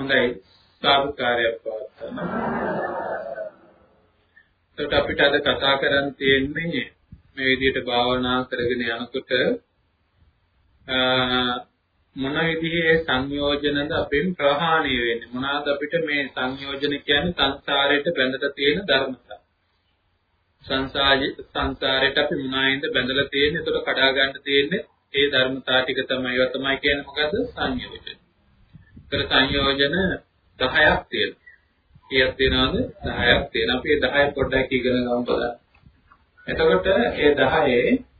හොඳයි. සාදුකාරයක් පවත්වන්න. එතකොට අපිට අද කතා කරන්න තියෙන්නේ මේ විදිහට භාවනා කරගෙන යනකොට මොන විදිහේ සංයෝජනද අපෙන් ප්‍රහාණය වෙන්නේ? මොනවාද අපිට මේ සංයෝජන කියන්නේ? සංසාරයට බැඳලා තියෙන ධර්මතා. සංසාරයට අපි මොනවායින්ද බැඳලා තියෙන්නේ. එතකොට කඩා ගන්න තියෙන්නේ ඒ ධර්මතා ටික තමයි. ඒවා තමයි කියන්නේ මොකද්ද? සංයෝජන. ඒතර සංයෝජන 10ක් තියෙනවා. කීයක් තියෙනවද 10ක් තියෙනවා. අපි ඒ 10 පොඩ්ඩක් ඉගෙන ගමු බලන්න. එතකොට ඒ 10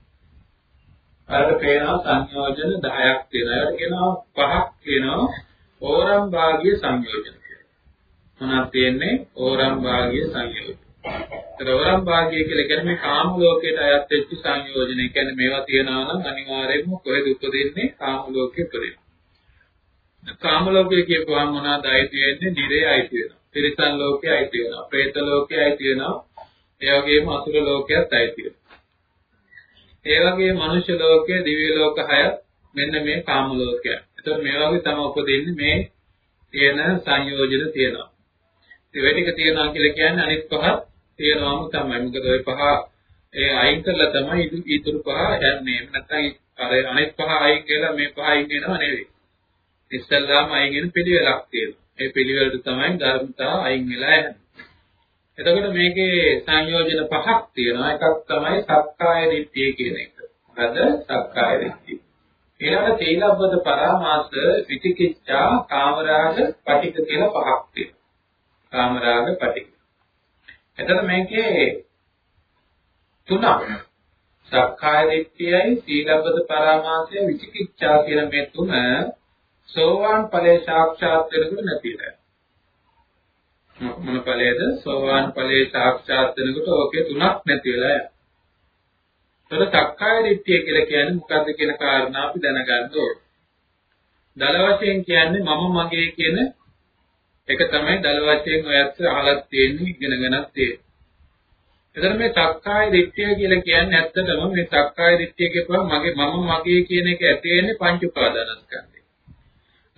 අර පේනවා සංයෝජන 10ක් තියෙනවා. ඒකට කියනවා පහක් කියනවා ඕරම් භාගීය සංයෝජන කියලා. මොනවද තියෙන්නේ? ඕරම් භාගීය සංයෝජන. ඒතර ඕරම් භාගීය කියලා කියන්නේ මේ කාම ලෝකයට අයත් වෙච්ච සංයෝජන. ඒ කියන්නේ මේවා තියනවා නම් අනිවාර්යයෙන්ම කොහෙද උපදින්නේ? කාම ලෝකෙ උපදිනවා. කාම ලෝකයේ කියපුවාම මොනවාද අයිති වෙන්නේ? නිරේ අයිති වෙනවා. තිරිසන් ලෝකයේ අයිති වෙනවා. പ്രേත ලෝකයේ අයිති වෙනවා. ඒ වගේම අසුර ලෝකයේත් අයිති වෙනවා. ඒ වගේම මනුෂ්‍ය ලෝකයේ, දිව්‍ය ලෝක හය මෙන්න මේ කාම ලෝකය. එතකොට මේ වගේ තමයි උපදින්නේ මේ තියෙන සංයෝජන තියෙනවා. ඒ ටික තියෙනවා කියලා කියන්නේ අනිත් පහ තියෙනවාම තමයි. මොකද ওই පහ ඒ අයින් කරලා තමයි ඉතුරු පහ යන්නේ. නැත්නම් අර අනිත් පහ අයින් කියලා මේ පහ අයින් වෙනව නෙවෙයි. ඉස්සල්ලාම අයින් වෙන පිළිවෙලක් තියෙනවා. ඒ පිළිවෙලට තමයි ධර්මතා අයින් වෙලා යන්නේ. එතකොට මේකේ සංයෝජන පහක් තියෙනවා. එකක් තමයි සක්කාය දිට්ඨිය කියන එක. මොකද සක්කාය දිට්ඨිය. ඊළඟ තීලබ්බත පරාමාස විචිකිච්ඡා කාමරාග පටික කියලා පහක් තියෙනවා. කාමරාග පටික. එතකොට මේකේ තුනක් සක්කාය දිට්ඨියයි සීලබ්බත පරාමාසය විචිකිච්ඡා කියන මේ තුන සෝවාන් ඵලයේ සාක්ෂාත් වෙනකොට නැතිලා. මොන ඵලයේද? සෝවාන් ඵලයේ සාක්ෂාත් වෙනකොට ඕකේ තුනක් නැති වෙලා යනවා. ඒතර සක්කාය දිට්ඨිය කියලා කියන්නේ මොකද්ද කියන කාරණා අපි දැනගන්න ඕනේ. දල වශයෙන් කියන්නේ මම මගේ කියන එක තමයි දල වශයෙන් ඔයත් අහලක් තියෙන්නේ ඉගෙනගෙනත් තියෙන්නේ. එතන මේ සක්කාය දිට්ඨිය කියලා කියන්නේ ඇත්තටම මේ සක්කාය දිට්ඨිය කියපුවම මගේ මම මගේ කියන එක ඇති වෙන්නේ පංච උපාදානස්කන්ධය.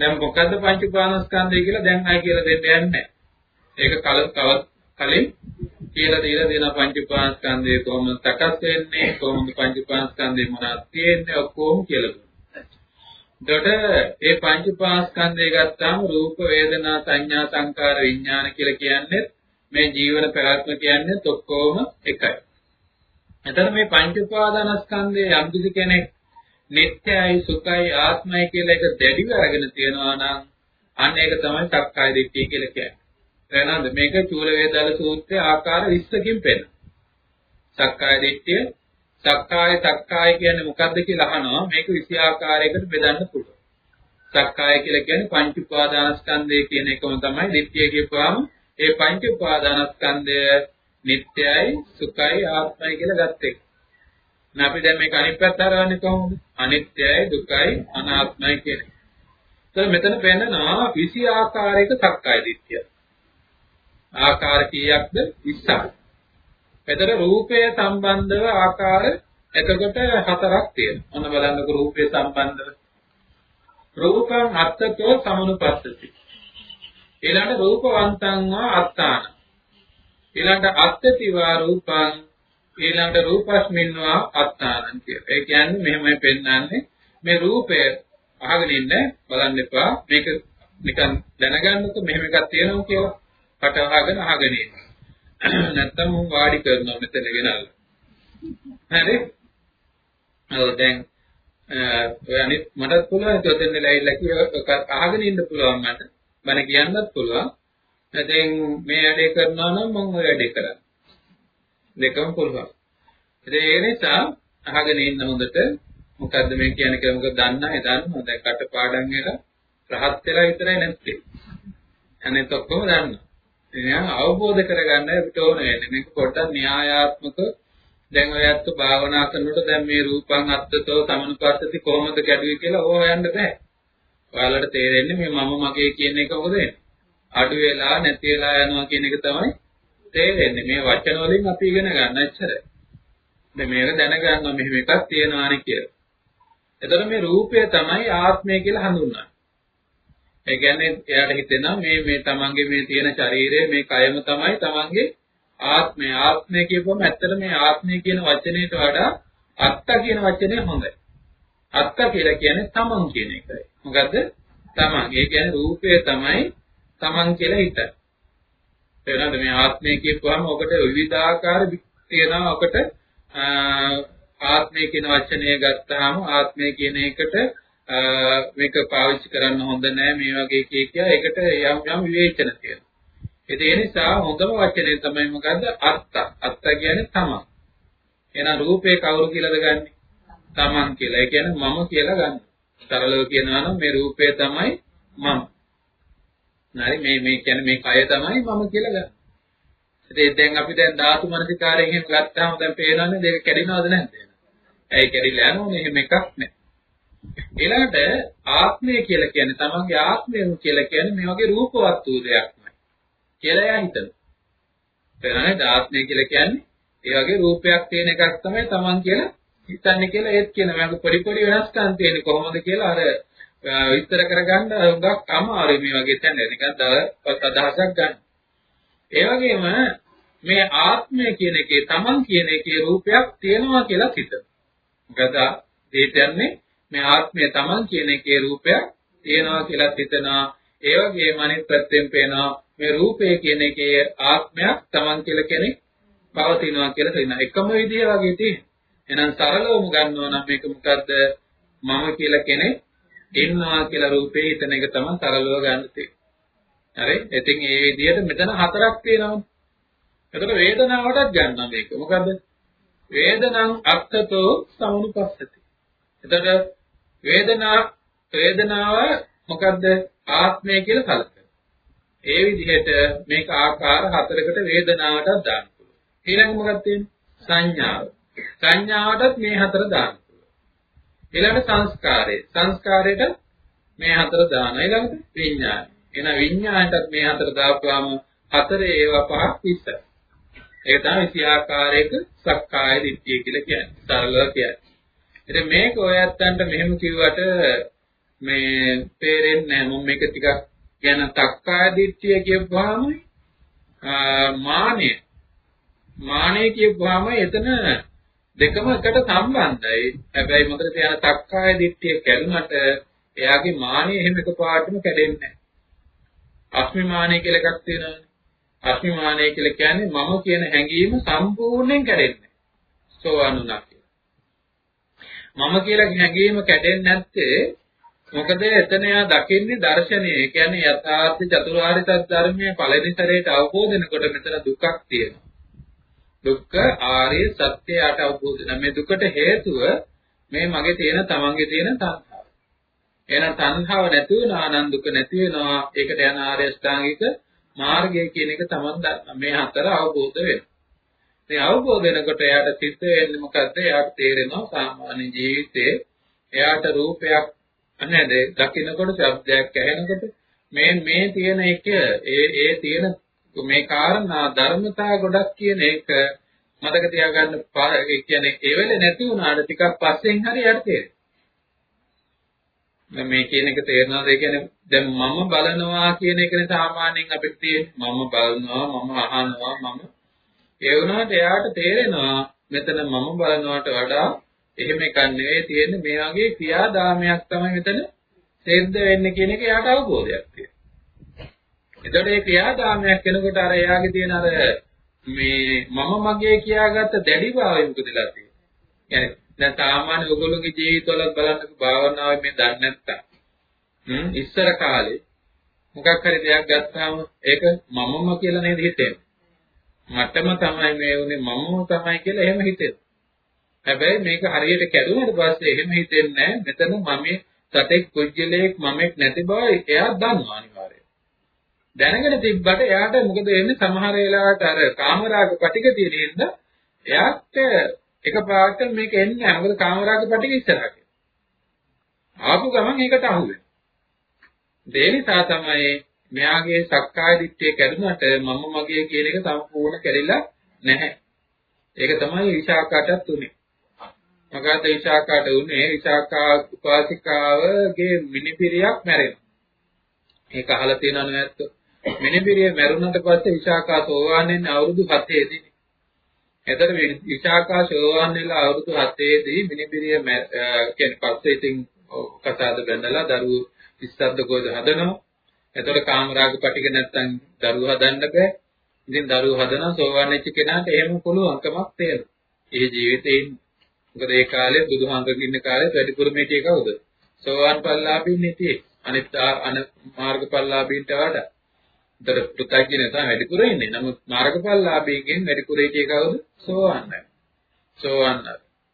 දැන් මොකද්ද පංච උපාදානස්කන්ධය කියලා දැන් ආයි කියලා දෙන්න යන්නේ නැහැ. ඒක කල තවත් කලින් කියලා දීලා දෙන පංච උපාස්කන්ධය කොහොමද සකස් වෙන්නේ කොහොමද පංච උපාස්කන්ධය මොනවද තියෙන්නේ ඔක්කොම කියලා දුන්නා. ඒ පංච උපාස්කන්ධය ගත්තාම රූප වේදනා සංඥා සංකාර විඥාන කියලා කියන්නේ මේ ජීවන පැවැත්ම කියන්නේ ඔක්කොම එකයි. එතන මේ පංච උපාදානස්කන්ධයේ යම් කිසි කෙනෙක් නිට්ටයයි සුඛයි ආත්මයි කියලා එක දැඩිව අරගෙන තියනවා නම් අන්න ඒක තමයි සක්කාය දිට්ඨිය කියලා කියන්නේ. එහෙනම් මේක චූල වේදාල සූත්‍රයේ ආකාර 20කින් පෙන්නන. සක්කාය දිට්ඨිය සක්කාය සක්කාය කියන්නේ මොකද්ද කියලා අහනවා මේක 20 ආකාරයකට බෙදන්න පුළුවන්. සක්කාය කියලා කියන්නේ පංච උපාදානස්කන්ධය කියන එකම තමයි දිට්ඨිය කියපුවාම ඒ පංච උපාදානස්කන්ධය නිට්ටයයි සුඛයි ආත්මයි කියලා ගත්ත එක. දැන් අපි දැන් මේක අනිත් පැත්ත හරවන්නේ කොහොමද? අනිත්‍යයි දුකයි අනාත්මයි කියන එක. ඒතර මෙතන පෙන්නනවා 20 ආකාරයක සක්කාය දිට්ඨිය. ආකාර කීයක්ද 20ක්. එතන රූපය සම්බන්ධව ආකාර එතකොට හතරක් තියෙනවා. ඔන්න බලන්නකො රූපය සම්බන්ධව. රූපං අත්තතෝ සමනුපස්සති. ඊළඟ රූපවන්තං වා අත්තාන. ඊළඟ අත්තතිවා රූපං ඊළඟ රූපස්මින් වා අත්තානං කිය. ඒ කියන්නේ මෙහෙමයි පෙන්වන්නේ මේ රූපය අහගෙන ඉන්න බලන්න එපා. මේක නිකන් දැනගන්නකො මෙහෙම එකක් තියෙනවා කියලා. කට අහගෙන අහගෙන ඉන්න. නැත්තම් මම වාඩි කරනවා මෙතන ගෙනල්ලා. හරි? ඔව් දැන් ඔය අනිත් මටත් පුළුවන් චොතෙන් ලැයිලා කියලා අහගෙන ඉන්න පුළුවන් මට. මම කියන්නත් පුළුවන්. දැන් මේ වැඩේ කරනවා නම් මම ඔය වැඩේ කරන්නේ. දෙකම පුළුවන්. ඒ නිසා අහගෙන ඉන්න හොඳට මොකද්ද මේ කියන්නේ කියලා මොකද දන්න අය දන්නවා. දැන් කටපාඩම් එක රහත් වෙලා විතරයි නැත්තේ. අනිත් ඔක්කොම දන්නවා. එයා අවබෝධ කරගන්න අපිට ඕන වෙන්නේ. මේක පොඩ්ඩක් න්‍යායාත්මක දැන් ඔය ඇත්ත භාවනා කරනකොට දැන් මේ රූපං අත්තතෝ සමනුපස්සති කොහොමද ගැඩුවේ කියලා හොයන්න බෑ. ඔයාලට තේරෙන්නේ මේ මම මගේ කියන එක මොකද වෙන්නේ? අඩු වෙලා නැති වෙලා යනවා කියන එක තමයි තේරෙන්නේ. මේ වචන වලින් අපි ඉගෙන ගන්න ඇච්චරයි. දැන් මේක දැනගන්නවා මෙහෙම එකක් තියෙනවානේ කියලා. එතකොට මේ රූපය තමයි ආත්මය කියලා හඳුන්වන්නේ. ඒ කියන්නේ එයාට හිතෙනවා මේ මේ තමන්ගේ මේ තියෙන ශරීරය මේ කයම තමයි තමන්ගේ ආත්මය. ආත්මය කියපුවම ඇත්තට මේ ආත්මය කියන වචනයට වඩා අත්ත කියන වචනේ හොඳයි. අත්ත කියලා කියන්නේ තමන් කියන එකයි. මොකද්ද? තමන්. ඒ කියන්නේ රූපය තමයි තමන් කියලා හිතයි. තේරෙනවද මේ ආත්මය කියපුවම ඔකට විවිධාකාර තියෙනවා ඔකට ආත්මය කියන වචනය ගත්තාම ආත්මය කියන එකට මේක පාවිච්චි කරන්න හොඳ නෑ මේ වගේ කිය කිය ඒකට යම් යම් විවේචන තියෙනවා. ඒ නිසා හොඳම වචනේ තමයි මොකද්ද? අත්ත. අත්ත කියන්නේ තමන්. එහෙනම් රූපේ කවුරු කියලාද ගන්නෙ? තමන් කියලා. ඒ කියන්නේ මම කියලා ගන්න. සරලව කියනවා නම් මේ රූපය තමයි මම. හරි මේ මේ කියන්නේ මේ කය තමයි මම කියලා ගන්න. ඉතින් දැන් අපි දැන් ධාතු මනසිකාරයෙන් එහෙම ගත්තාම දැන් පේනවනේ දෙක කැඩිනවද නැද්ද? ඇයි කැඩිලා යනවනේ එහෙම එකක් නැහැ. ඊළඟට ආත්මය කියලා කියන්නේ තමන්ගේ ආත්මය කියලා කියන්නේ මේ වගේ රූපවත් වූ දෙයක්මයි කියලා එයා හිතනවා. පේනවනේ ආත්මය කියලා කියන්නේ ඒ වගේ රූපයක් තියෙන එකක් තමයි තමන් කියලා හිතන්නේ කියලා ඒත් කියන මම පොඩි පොඩි වෙනස්කම් තියෙන්නේ කොහොමද කියලා අර විස්තර කරගන්න හුඟක් අමාරුයි මේ වගේ තැන නිකන් තව අදහසක් ගන්න. ඒ වගේම මේ ආත්මය කියන එකේ තමන් කියන එකේ රූපයක් තියෙනවා කියලා හිතනවා. මොකද ඒ කියන්නේ මේ ආත්මය තමන් කියන එකේ රූපයක් තියෙනවා කියලා හිතනවා. ඒ වගේම අනිත් පැත්තෙන් පේනවා මේ රූපය කියන එකේ ආත්මයක් තමන් කියලා කෙනෙක් පවතිනවා කියලා හිතනවා. එකම විදිය වගේ තියෙනවා. එහෙනම් සරලවම ගන්නවා නම් මේක මොකද්ද? මම කියලා කෙනෙක් ඉන්නවා කියලා රූපේ හිතන එක තමයි සරලව ගන්න තියෙන්නේ. හරි? ඉතින් මේ විදිහට මෙතන හතරක් තියෙනවා. එතකොට වේදනාවටත් ගන්නවා මේක. මොකද්ද? වේදනං අත්තතෝ සමුනුපස්සති. එතකොට වේදනා වේදනාව මොකද්ද? ආත්මය කියලා කලකන. ඒ විදිහට මේක ආකාර හතරකට වේදනාවටත් දාන්න පුළුවන්. ඊළඟ මොකක්ද තියෙන්නේ? සංඥාව. සංඥාවටත් මේ හතර දාන්න පුළුවන්. ඊළඟ සංස්කාරය. සංස්කාරයට මේ හතර දාන. ඊළඟට විඥානය. එන විඥාණයටත් මේ හතර දාපුවාම හතරේ ඒවා පහක් විස්තර. ඒක තමයි සියාකාරයක සක්කාය දිට්ඨිය කියලා කියන්නේ. සරලව කියන්නේ. ඉතින් මේක ඔය ඇත්තන්ට මෙහෙම කිව්වට මේ තේරෙන්නේ නැහැ. මම මේක ටිකක් කියන සක්කාය දිට්ඨිය කියපුවාම මානෙ මානෙ කියපුවාම එතන දෙකම එකට සම්බන්ධයි. හැබැයි මොකද කියන සක්කාය දිට්ඨිය කැඩුනට එයාගේ මානෙ එහෙම එකපාරටම කැඩෙන්නේ නැහැ. අස්මිමානය කියලා එකක් තියෙනවානේ. අස්මිමානය කියලා කියන්නේ මම කියන හැඟීම සම්පූර්ණයෙන් කැඩෙන්නේ. සෝවන්ුණා කියලා. මම කියලා හැඟීම කැඩෙන්නේ නැත්තේ මොකද එතන එයා දකින්නේ දර්ශනය. ඒ කියන්නේ යථාර්ථ චතුරාර්ය සත්‍ය ධර්මයේ පළවෙනි සැරේට අවබෝධ වෙනකොට මෙතන දුකක් තියෙනවා. දුක්ඛ ආර්ය සත්‍යයට අවබෝධ වෙන මේ දුකට හේතුව මේ මගේ තියෙන තමන්ගේ තියෙන තණ්හාව. එහෙනම් තණ්හාව නැති වෙනවා නම් දුක නැති වෙනවා. ඒකට යන ආර්ය ශ්‍රාංගික මාර්ගය කියන එක තමන් දන්නා. මේ හතර අවබෝධ වෙනවා. මේ අවබෝධ වෙනකොට එයාට සිත් වෙන්නේ මොකද්ද? එයාට තේරෙනවා සාමාන්‍ය ජීවිතේ එයාට රූපයක් නේද? දකින්නකොට ශබ්දයක් ඇහෙනකොට මේ මේ තියෙන එක ඒ ඒ තියෙන මේ කාරණා ධර්මතා ගොඩක් කියන එක මතක තියාගන්න ඒ කියන්නේ ඒ වෙලේ නැති වුණාට ටිකක් පස්සෙන් හරි යට තේරෙනවා. මේ කියන එක තේරෙනවද? ඒ කියන්නේ දැන් මම බලනවා කියන එකනේ සාමාන්‍යයෙන් අපිට තියෙන්නේ. මම බලනවා, මම අහනවා, මම ඒ වුණාට එයාට තේරෙනවා මෙතන මම බලනවට වඩා එහෙම එකක් නෙවෙයි තියෙන්නේ මේ වගේ ක්‍රියාදාමයක් තමයි මෙතන සිද්ධ වෙන්නේ කියන එක එයාට අවබෝධයක් තියෙනවා. එතකොට මේ ක්‍රියාදාමයක් වෙනකොට අර එයාගේ තියෙන අර මේ මම මගේ කියාගත්ත දැඩි භාවය මොකදලා තියෙන්නේ. දැන් සාමාන්‍ය ඔයගොල්ලෝගේ ජීවිතවල බලන්නකෝ භාවනාවේ මේ දන්නේ නැත්තම්. හ්ම් ඉස්සර කාලේ මොකක් හරි දෙයක් ගත්තාම ඒක මමම කියලා නේද හිතෙන්නේ. මටම තමයි මේ උනේ මමම තමයි කියලා එහෙම හිතෙනවා. හැබැයි මේක හරියට කැඩුනට පස්සේ එහෙම හිතෙන්නේ නැහැ. මෙතන මම සතෙක් කුජලයක් මමෙක් නැති බව එයා දන්නවා අනිවාර්යයෙන්. දැනගෙන තිබ්බට එයාට මොකද වෙන්නේ සමහර වෙලාවට අර කාමරාග පටික තියෙන හින්දා එයාට එකපාරට මේක එන්නේ නැහැ. මොකද කාමරාග පටික ඉස්සරහට. ආපු ගමන් ඒකට අහු වෙනවා. ඒ නිසා තමයි මෙයාගේ සක්කාය දිට්ඨිය කැඩුනට මම මගේ කියන එක සම්පූර්ණ කැඩිලා නැහැ. ඒක තමයි විසාකාටත් උනේ. මොකද විසාකාට උනේ විසාකා උපාසිකාවගේ මිනිපිරියක් මැරෙනවා. ඒක අහලා තියෙනවද නැත්නම් මිනිබිරිය මැරුණට පස්සේ විශාකා සෝවාන් වෙන්නේ අවුරුදු 7 දී. එතකොට විශාකා සෝවාන් වෙලා අවුරුදු 7 දී මිනිබිරිය කියන්නේ පස්සේ ඉතින් කසාද බැඳලා දරුවෝ ඉස්සද්ද ගොඩ හදනවා. එතකොට කාමරාග පිටික නැත්තම් දරුවෝ හදන්න බෑ. ඉතින් දරුවෝ හදනවා සෝවාන් වෙච්ච කෙනාට එහෙම පුළුවන්කමක් තියෙනවා. ඒ ජීවිතේ මොකද ඒ කාලේ බුදුහාමුදුරුවෝ ඉන්න කාලේ වැඩිපුර මේකේ කවුද? සෝවාන් පල්ලාභින් ඉතියේ. අනිත් අන මාර්ගපල්ලාභීන්ට වඩා. උතර පුතග්ජන තමයි වැඩිපුර ඉන්නේ. නමුත් මාර්ගපල්ලාභීගෙන් වැඩිපුර ඉතියේ කවුද? සෝවාන් නැහැ. සෝවාන්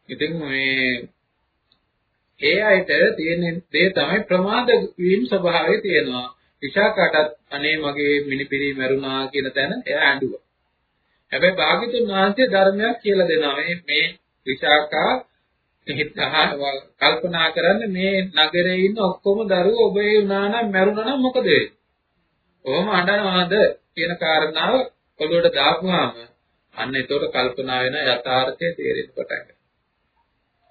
ඉතින් මේ ඒ අයට තියෙන දේ තමයි ප්‍රමාද වීම ස්වභාවය තියෙනවා. විශාකාටත් අනේ මගේ මිනිපිරි මැරුණා කියන තැන එයා ඇඬුවා. හැබැයි භාග්‍යතුන් වහන්සේ ධර්මයක් කියලා දෙනවා. මේ මේ විශාකා කල්පනා කරන්න මේ නගරේ ඉන්න ඔක්කොම දරුවෝ ඔබේ වුණා නම් මැරුණා නම් මොකද වෙන්නේ? කොහොම අඬනවාද කියන කාරණාව ඔළුවට දාපුවාම අන්න ඒතකොට කල්පනා වෙන යථාර්ථය තේරෙන්න පටන් ගන්නවා.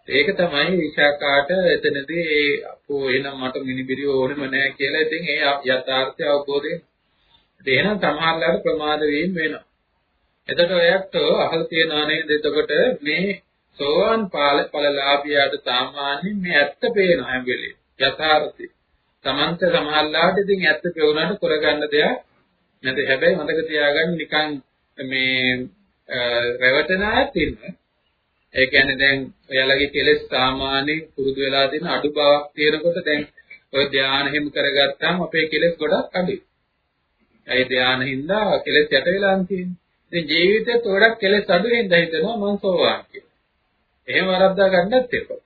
ඒක තමයි විශාකාට එතනදී ඒ අපෝ එහෙනම් මට මිනිබිරි ඕනෙම නැහැ කියලා ඉතින් ඒ යථාර්ථය අවබෝධ වෙනවා. එහෙනම් සමහරවල්ලාට ප්‍රමාද වීම වෙනවා. එතකොට ඔයත් අහල තියනවා නේද? එතකොට මේ සෝවාන් ඵලලාභියාට සාමාන්‍යයෙන් මේ ඇත්ත පේන හැම වෙලේම යථාර්ථය. Tamanta සමහරලාට ඉතින් ඇත්ත පෙවුනට කරගන්න දෙයක් නැද. හැබැයි මතක තියාගන්න නිකන් මේ රැවටෙන අයත් ඉන්නවා. ඒ කියන්නේ දැන් ඔයාලගේ කෙලෙස් සාමාන්‍යයෙන් පුරුදු වෙලා තියෙන අඩු බවක් තියෙනකොට දැන් ඔය ධානය හිම කරගත්තාම අපේ කෙලෙස් ගොඩක් අඩුයි. ඒ ධානය හින්දා කෙලෙස් යට වෙලා තියෙන්නේ. ඉතින් ජීවිතේත් ගොඩක් කෙලෙස් අඩු වෙනදා හිතනවා මං සෝවාන් කියලා. එහෙම වරද්දා ගන්නත් එපා.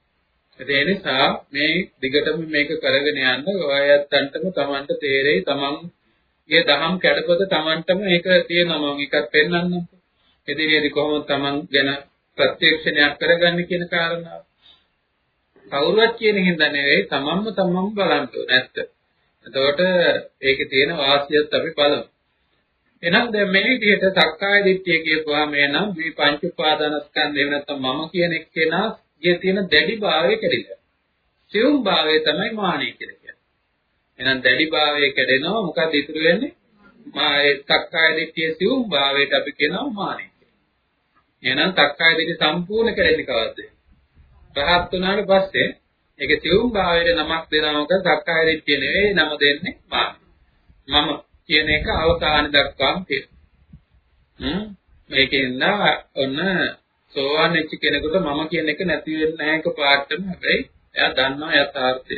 ඒ නිසා මේ දිගටම මේක කරගෙන යන්න ඔයයන්ටම Tamanට තේරෙයි Tamanගේ දහම් කැඩපත Tamanටම ඒක තියෙනවා මම එකක් පෙන්වන්නම්. ඉදිරියේදී කොහොමද Taman ගැන ප්‍රත්‍යක්ෂණයක් කරගන්නේ කියන කාරණාව. කවුරුවත් කියන හින්දා නෙවෙයි තමන්ම තමන්ම බලන්න ඕනේ නැත්ත. එතකොට ඒකේ තියෙන වාසියත් අපි බලමු. එහෙනම් දැන් මේ විදිහට සක්කාය දිට්ඨිය කියපුවාම එනම් මේ පංච උපාදානස්කන්ධය නැත්නම් මම කියන එක්කෙනා ගේ තියෙන දැඩි භාවය කැඩිලා. සියුම් භාවය තමයි මානෙ කියලා කියන්නේ. එහෙනම් දැඩි භාවය කැඩෙනවා මොකද ඉතුරු වෙන්නේ? මා ඒ සක්කාය දිට්ඨිය සියුම් භාවයට අපි කියනවා මානෙ කියලා. එහෙනම් සක්කාය දිට්ඨිය සම්පූර්ණ කැඩෙන්නේ කවද්ද? රහත් වුණාට පස්සේ ඒකේ සියුම් භාවයට නමක් දෙනවා මොකද සක්කාය දිට්ඨිය නෙවෙයි නම දෙන්නේ මානෙ. මම කියන එක අවසාන දක්වාම තියෙනවා. හ්ම් මේකෙන්ද ඔන්න සෝවාන් වෙච්ච කෙනෙකුට මම කියන එක නැති වෙන්නේ නැහැ එක පාඩම හැබැයි එයා දන්නවා යථාර්ථය.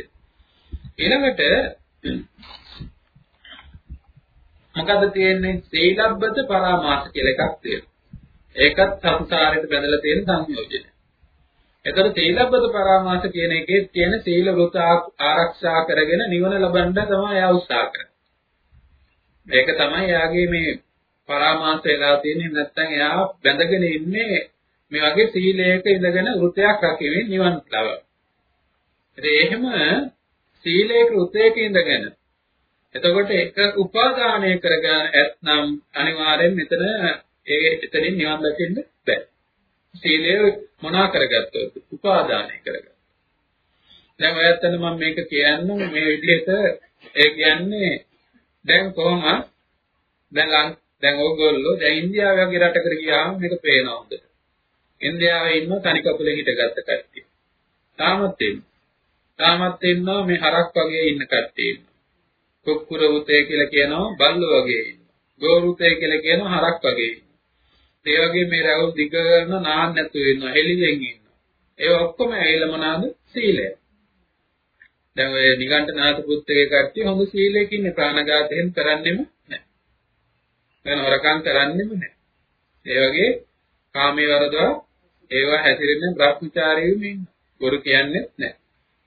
ඊළඟට මොකද තියෙන්නේ සීලබ්බත පරාමාස කියලා එකක් තියෙනවා. ඒකත් සංසාරයට බැඳලා තියෙන සංයෝජනය. එතකොට සීලබ්බත පරාමාස කියන එකේ තියෙන සීල වෘත ආරක්ෂා කරගෙන නිවන ලබන්න තමයි එයා උත්සාහ කරන්නේ. මේක තමයි එයාගේ මේ පරාමාස වෙලා තියෙන්නේ නැත්නම් එයා බැඳගෙන ඉන්නේ මේ වගේ සීලයක ඉඳගෙන වෘතයක් රකිමින් නිවන් ලබන. ඉතින් එහෙම සීලයක වෘතයක ඉඳගෙන එතකොට එක උපාදානය කරගෙන ඇත්නම් අනිවාර්යෙන් මෙතන ඒ එතනින් නිවන් දකින්න බෑ. සීලය මොනා කරගත්තොත් උපාදානය කරගත්තා. දැන් ඔයත්තන මම මේක කියන්නේ මේ විදිහට ඒ කියන්නේ දැන් කොහොමද දැන් දැන් ඕගොල්ලෝ දැන් ඉන්දියාව වගේ රටකට ගියාම මේක පේනවා හොඳට. ඉන්දියාවේ ඉන්න තනි කකුලේ හිටගත්ත කට්ටිය. තාමත් ඉන්නවා. තාමත් ඉන්නවා මේ හරක් වගේ ඉන්න කට්ටිය ඉන්නවා. කුක්කුර උතේ කියලා කියනවා බල්ලෝ වගේ ඉන්නවා. ගෝරුතේ කියලා කියනවා හරක් වගේ ඉන්නවා. ඒ වගේ මේ රැවුල් දිග කරන නාන්න නැතුව ඉන්නවා. හෙලියෙන් ඉන්නවා. ඒ ඔක්කොම ඇවිල්ලා මොනවාද? සීලය. දැන් ඔය නිගණ්ඨනාථ පුත්තගේ කට්ටිය හොඳ සීලයකින් ඉන්නේ ප්‍රාණඝාතයෙන් කරන්නෙම නැහැ. වෙන හොරකම් කරන්නෙම නැහැ. ඒ වගේ කාමයේ වරදවා ඒවා හැසිරෙන භ්‍රමචාරීවම ඉන්න. බොරු කියන්නේ නැහැ.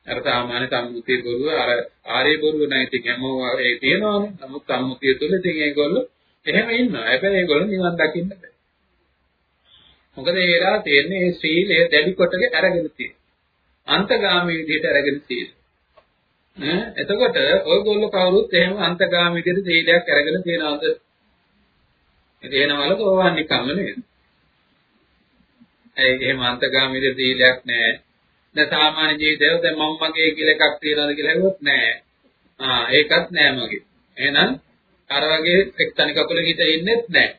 අර සාමාන්‍ය සම්මුතිය බොරුව අර ආර්ය බොරුව නැහැ. ඉතින් හැමෝම ඒ තියනවානේ. නමුත් සම්මුතිය තුළ ඉතින් ඒගොල්ලෝ එහෙම ඉන්නවා. හැබැයි ඒගොල්ලෝ නිවන් දකින්න බෑ. මොකද ඒලා තියෙන්නේ මේ සීලය දැඩි කොටගෙන අරගෙන තියෙන්නේ. අන්තගාමී විදිහට අරගෙන තියෙන්නේ. ඈ එතකොට ඔයගොල්ලෝ කවුරුත් එහෙම අන්තගාමී විදිහට සීලයක් අරගෙන තියනවද? ඉතින් එනවල කොහොමද නිකම්ම නේද? ඒ එහෙම අන්තගාමී සීලයක් නැහැ. දැන් සාමාන්‍ය ජීවිතේ දැන් මම මගේ කියලා එකක් තියනවාද කියලා හෙව්වොත් නැහැ. ආ ඒකත් නැහැ මගේ. එහෙනම් අර වගේ එක් තනි කකුල හිට ඉන්නෙත් නැහැ.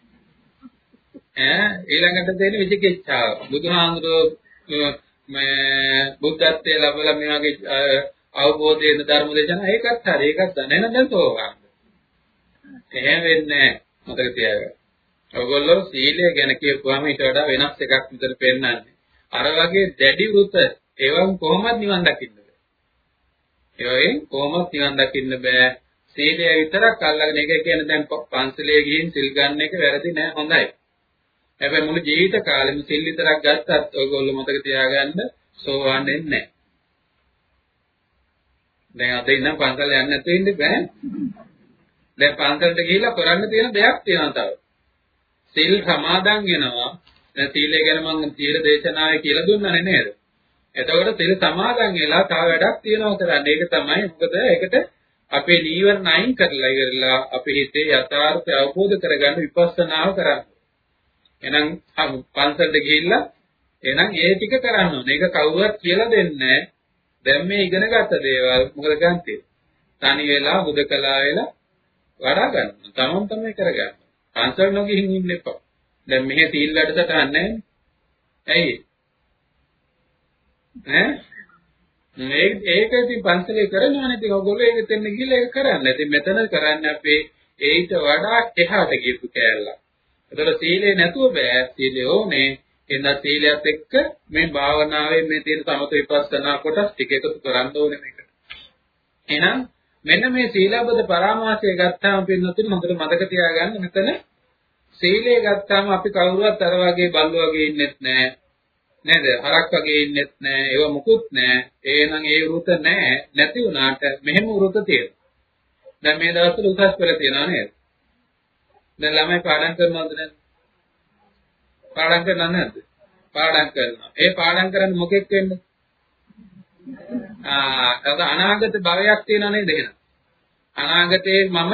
ඈ ඊළඟට තියෙන විචිකිච්ඡාව. බුදුහාමුදුරුවෝ මේ බුද්ධත්වයේ ලැබලා මේ වගේ අවබෝධයෙන් ධර්ම දේශනා ඒකත් හරි ඒකත් දැනෙන දැන් තෝරගන්න. එහෙම වෙන්නේ මතක තියාගන්න. ඔයගොල්ලෝ සීලය ගැන කියපුවාම ඊට වඩා වෙනස් එකක් විතර පෙන්නන්නේ. අර වගේ දැඩි වෘත ඒවන් කොහොමද නිවන් දකින්න බෑ. ඒවෙන් කොහොමද නිවන් දකින්න බෑ. සීලය විතරක් අල්ලගෙන ඒක කියන්නේ දැන් පන්සලේ ගිහින් සිල් ගන්න එක වැරදි නෑ හොඳයි. හැබැයි මුළු ජීවිත කාලෙම සිල් විතරක් ගත්තත් ඔයගොල්ලෝ මතක තියාගන්න සෝවන් වෙන්නේ නෑ. දැන් අද ඉඳන් පන්සල යන්න නැතුව ඉන්න බෑ. දැන් පන්සලට ගිහිල්ලා කරන්න තියෙන දෙයක් තියෙනවා තව. සිල් සමාදන් වෙනවා. දැන් සීලය ගැන මම තීර දේශනාවේ කියලා දුන්නානේ නේද? එතකොට සිල් සමාදන් වෙලා තව වැඩක් තියෙනවා කරන්න. ඒක තමයි මොකද ඒකට අපේ නීවරණ අයින් කරලා ඉවරලා අපේ හිතේ යථාර්ථය අවබෝධ කරගන්න විපස්සනාව කරන්න. එහෙනම් පන්සලට ගිහිල්ලා එහෙනම් ඒ ටික කරන්න ඕනේ. ඒක කවුරුවත් කියලා දෙන්නේ නැහැ. දැන් මේ ඉගෙනගත්ත දේවල් මොකද ගන්නෙ? තනි වෙලා හුදකලා වෙලා වඩා ගන්න. තමන් තමයි කරගන්න. පන්සල් නොගිහින් ඉන්න එපා. දැන් මෙහෙ සීල් වැඩසටහන් නැහැ. ඇයි? ඈ? මේ ඒක ඉතින් පන්සලේ කරනවානේ ඉතින් ඔයගොල්ලෝ ඒක දෙන්න ගිහලා ඒක කරන්න. ඉතින් මෙතන කරන්නේ අපේ ඒිට වඩා එහාට ගියපු කෑල්ල. ඒතර සීලේ නැතුව බෑ. සීලේ ඕනේ. එහෙනම් සීලයත් එක්ක මේ භාවනාවේ මේ තියෙන සමත විපස්සනා කොටස් ටික එකතු කරන්න ඕනේ මේකට. එහෙනම් මෙන්න මේ සීලබ්බත පරාමාසය ගත්තාම පින්නතුනි හොඳට මතක තියාගන්න මෙතන සීලය ගත්තාම අපි කවුරුවත් අර වගේ බල්ලෝ වගේ ඉන්නෙත් නෑ. නේද? හරක් වගේ ඉන්නෙත් නෑ. ඒව මුකුත් නෑ. එහෙනම් ඒ වෘත නෑ. නැති වුණාට මෙහෙම වෘත තියෙනවා. දැන් මේ දවස්වල උසස් පෙළ තියනවා නේද? දැන් ළමයි පාඩම් කරනවද නැද්ද? පාඩම් කරනවද නැද්ද? පාඩම් කරනවා. ඒ පාඩම් කරන්නේ මොකෙක් වෙන්න? ආ ඒක අනාගත භවයක් තියෙනව නේද එහෙනම්? අනාගතේ මම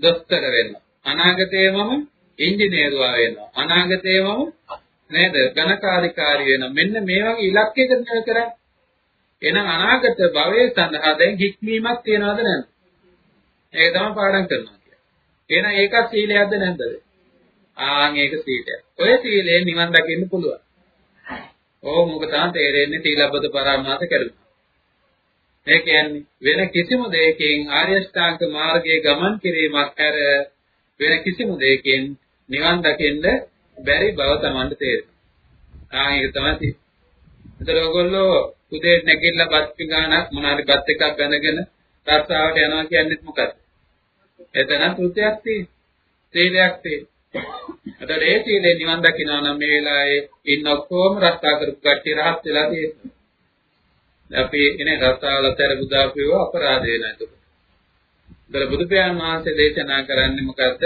දොස්තර වෙනවා. අනාගතේ මම ඉංජිනේරුවා වෙනවා. අනාගතේ මම නේද? ගණකාරිකාරී වෙනවා. මෙන්න මේ වගේ ඉලක්කයකට කරන්නේ. එහෙනම් අනාගත භවයේ සඳහා දැන් හික්මීමක් තියනවද නැද්ද? ඒක තමයි පාඩම් කරනවා කියන්නේ. එහෙනම් ඒකත් සීලයක්ද නැද්ද? ආන් ඒක සීලයක්. ඔය සීලයෙන් නිවන් දකින්න පුළුවන්. ඕ මොක තමයි තේරෙන්නේ සීලබ්බත පරාමාස කරුණා. ඒ කියන්නේ වෙන කිසිම දෙයකින් ආර්ය ශ්‍රාංක මාර්ගයේ ගමන් කිරීමක් හැර වෙන කිසිම දෙයකින් නිවන් දකින්න බැරි බව Tamanට තේරෙනවා. ආ ඒක තමයි. ඒතර ඔයගොල්ලෝ උදේ නැගිටලා බස් පිඟානක් මොනවාරි බත් එකක් ගන්නගෙන රස්සාවට යනවා කියන්නේ මොකක්ද? එතන තුත්‍යක් තියෙන. සීලයක් තියෙන. එතකොට ඒ සීලේ නිවන් දකිනවා නම් මේ වෙලාවේ ඉන්න ඔක්කොම රස්සා කරපු කට්ටිය රහත් වෙලා තියෙනවා. අපි එනේ රස්සාවලතර බුදාපියව අපරාධ වෙන එතකොට. ඒතර බුදු පියාණන් වහන්සේ දේශනා කරන්නේ මොකද්ද?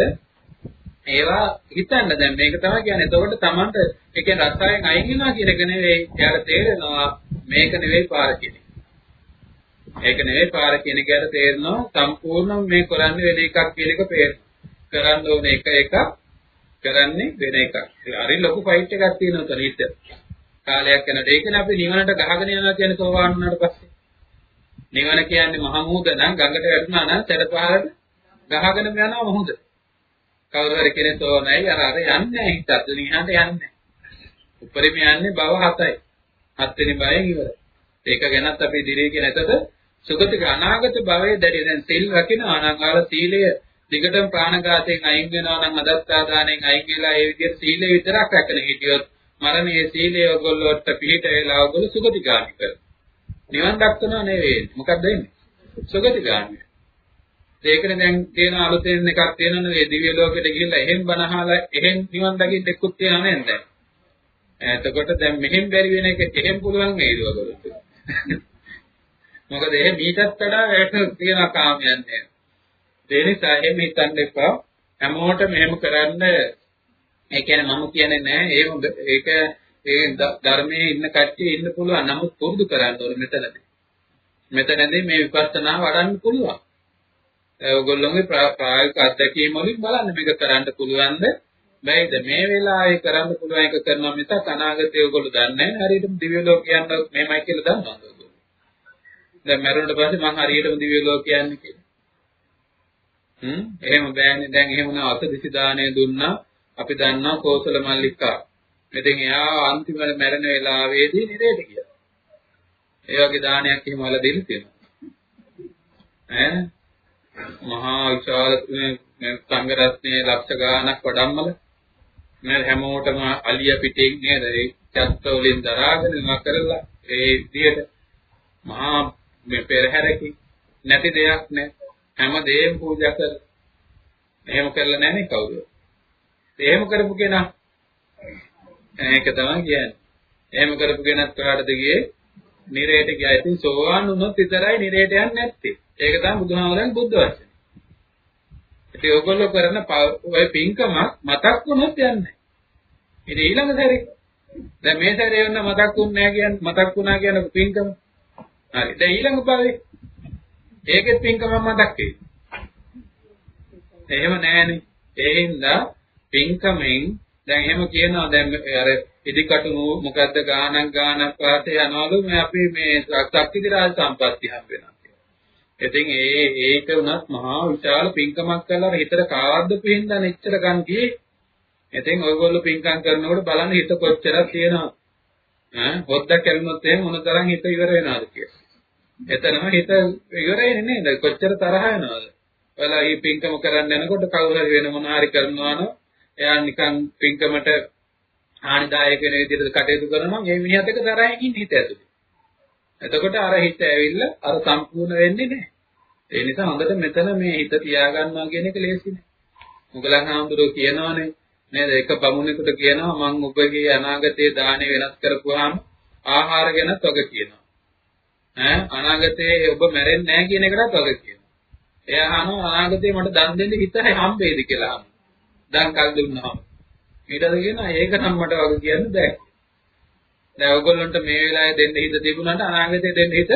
ඒවා හිතන්න දැන් මේක තමයි කියන්නේ. එතකොට Tamanට ඒ කියන්නේ රස්සාවෙන් අයින් වෙනවා කියන එක නෙවෙයි. එයාට තේරෙනවා මේක නෙවෙයි පාර කියන්නේ. ඒක නෙවෙයි පාර කියන එකට තේරෙනවා සම්පූර්ණයෙන් මේ කරන්නේ වෙන එකක් කියන එක කරන්න ඕනේ එක එකක් කරන්නේ වෙන එකක්. හරි ලොකු ෆයිට් එකක් තියෙනවා උතන හිට. කාලයක් යනකොට ඒකනේ අපි නිවනට ගහගෙන යනවා කියන්නේ සෝවාන් වුණාට පස්සේ. නිවන කියන්නේ මහ මුහුද නම් ගඟට වැටුණා නම් සැඩපහරට ගහගෙන යනවා මුහුද. කවුරු හරි කෙනෙක් තෝරනයි අර අර යන්නේ නැහැ හිතත් නිහඬ යන්නේ. උපරිම යන්නේ භව හතයි. හත් වෙනි භවයෙන් ඉවරයි. ඒක ගැනත් අපි දිනේ කියන එතද සුගතික අනාගත භවයේ දැඩි දැන් සිල් රකින්නා නම් ආල සීලය දිගටම ප්‍රාණඝාතයෙන් අයින් වෙනවා නම් අදත්තාදානයෙන් අයින් වෙලා ඒ විදිහට සීලය විතරක් රැකගෙන හිටියොත් මරණයේ සීලය ඔයගොල්ලෝට පිළිහිට වෙලා ඔයගොල්ලෝ සුගතිගාමි කරනවා. නිවන් දක්වනවා නෙවෙයි. මොකක්ද වෙන්නේ? සුගතිගාමි. ඒකනේ දැන් තියෙන අලුතෙන් එකක් තියෙනවනේ මේ දිව්‍ය ලෝකෙට ගිහිල්ලා එහෙම් බනහලා එහෙම් නිවන් දකින්න එක්කුත් තියෙනව නේද දැන්? එතකොට දැන් මෙහෙම් බැරි වෙන එක එහෙම් පුළුවන් වේද ඔයගොල්ලෝ? මොකද එහෙම ඊටත් වඩා වැට තියෙන කාමයන් නේද? ඒ නිසා එහෙම හිතන්න එපා. හැමෝටම මෙහෙම කරන්න ඒ කියන්නේ මම කියන්නේ නෑ ඒ හොඳ ඒක ඒ ධර්මයේ ඉන්න කට්ටිය ඉන්න පුළුවන්. නමුත් පුරුදු කරන්න ඕනේ මෙතනදී. මෙතනදී මේ විපස්සනා වඩන්න පුළුවන්. ඔයගොල්ලෝගේ ප්‍රායෝගික අත්දැකීම් වලින් බලන්න මේක කරන්න පුළුවන්ද? බැයිද මේ වෙලාවේ කරන්න පුළුවන් එක කරනවා මිසක් අනාගතේ ඔයගොල්ලෝ දන්නේ නැහැ. හරියටම දිව්‍ය ලෝකයන් මෙහෙමයි කියලා දන්නවද ඔයගොල්ලෝ? දැන් මරුණට පස්සේ මං හරියටම දිව්‍ය ලෝකයන් කියන්නේ හ්ම් එහෙම බෑනේ දැන් එහෙම නා අතදිසි දාණය දුන්නා අපි දන්නවා කෝසල මල්ලිකා. ඉතින් එයා අන්තිම මැරෙන වෙලාවේදී නිරේට ගියා. ඒ වගේ දානයක් එහෙම වල දෙන්න තියෙනවා. ඈ? මහා විශාල සංඝ රත්නයේ ලක්ෂ ගාණක් වඩම්මල. මේ හැමෝටම අලිය පිටින් නේද? ඒ චත්ත වලින් දරාගෙන ඉනවා කරලා ඒ විදියට මහා මේ පෙරහැරකින් නැති දෙයක් නෑ. හැම දෙයක්ම පූජා කරලා. එහෙම කරලා නැනේ කවුරු එහෙම කරපු කෙනා ඒක තමයි කියන්නේ එහෙම කරපු කෙනත් කාටද ගියේ නිරේට ගියා ඉතින් සෝවාන් වුණොත් විතරයි නිරේට යන්නේ නැත්තේ ඒක තමයි බුදුහාමරන් බුද්ධ වචනේ ඉතින් ඔයගොල්ලෝ කරන ඔය පින්කම මතක් වුණොත් යන්නේ ඉතින් ඊළඟ සැරේ දැන් මේ සැරේ වෙන මතක් වුන්නේ නැහැ කියන්නේ මතක් වුණා කියන පින්කම. හරි. දැන් ඊළඟ භවයේ ඒකෙත් පින්කම මතක් වෙයි. එහෙම නැහැනේ. ඒ හින්දා පින්කමෙන් දැන් එහෙම කියනවා දැන් අර ඉදිකටු මොකද්ද ගානක් ගානක් වාසේ යනවලු මේ අපි මේ ශක්තිති රාජ සම්පත්තිය හම්බ වෙනවා. ඉතින් ඒ ඒක උනත් මහා විශාල පින්කමක් කළා හිතට කාවද්ද පින්දා නෙච්චර ගන් ගියේ ඉතින් ඔයගොල්ලෝ පින්කම් කරනකොට බලන්න හිත කොච්චරක් තියෙනවා. ඈ හොද්දක් කැළුනොත් එහෙම මොනතරම් හිත ඉවර වෙනවද කියලා. එතනම හිත ඉවර වෙන්නේ නේද? කොච්චර තරහ වෙනවද? ඔයාලා මේ පින්කම කරන්න යනකොට කවුරු හරි වෙන මොන හරි කරනවා නම් එයා නිකන් පින්කමට හානිදායක වෙන විදිහට කටයුතු කරනවා මේ මිනිහත් එක්ක තරහින් ඉන්න හිත ඇතුලේ. එතකොට අර හිත ඇවිල්ලා අර සම්පූර්ණ වෙන්නේ නැහැ. ඒ නිසා හොඳට මෙතන මේ හිත තියාගන්නවා කියන එක ලේසි නෑ. මුගලන් හාමුදුරුවෝ කියනවානේ නේද? එක බමුණෙකුට කියනවා මං ඔබගේ අනාගතයේ දාණය වෙනස් කරපුවාම ආහාර ගැනත් වග කියනවා. ඈ අනාගතයේ ඔබ මැරෙන්නේ නැහැ කියන එකටත් වග කියනවා. එයා අහනවා අනාගතයේ මට දන් දෙන්න හිතයි හම්බෙයිද කියලා අහනවා. දන් කල් දුන්නාම. ඊටද කියනවා ඒක නම් මට වග කියන්න බෑ. දැන් ඔයගොල්ලන්ට මේ වෙලාවේ දෙන්න හිත තිබුණාට අනාගතයේ දෙන්න හිත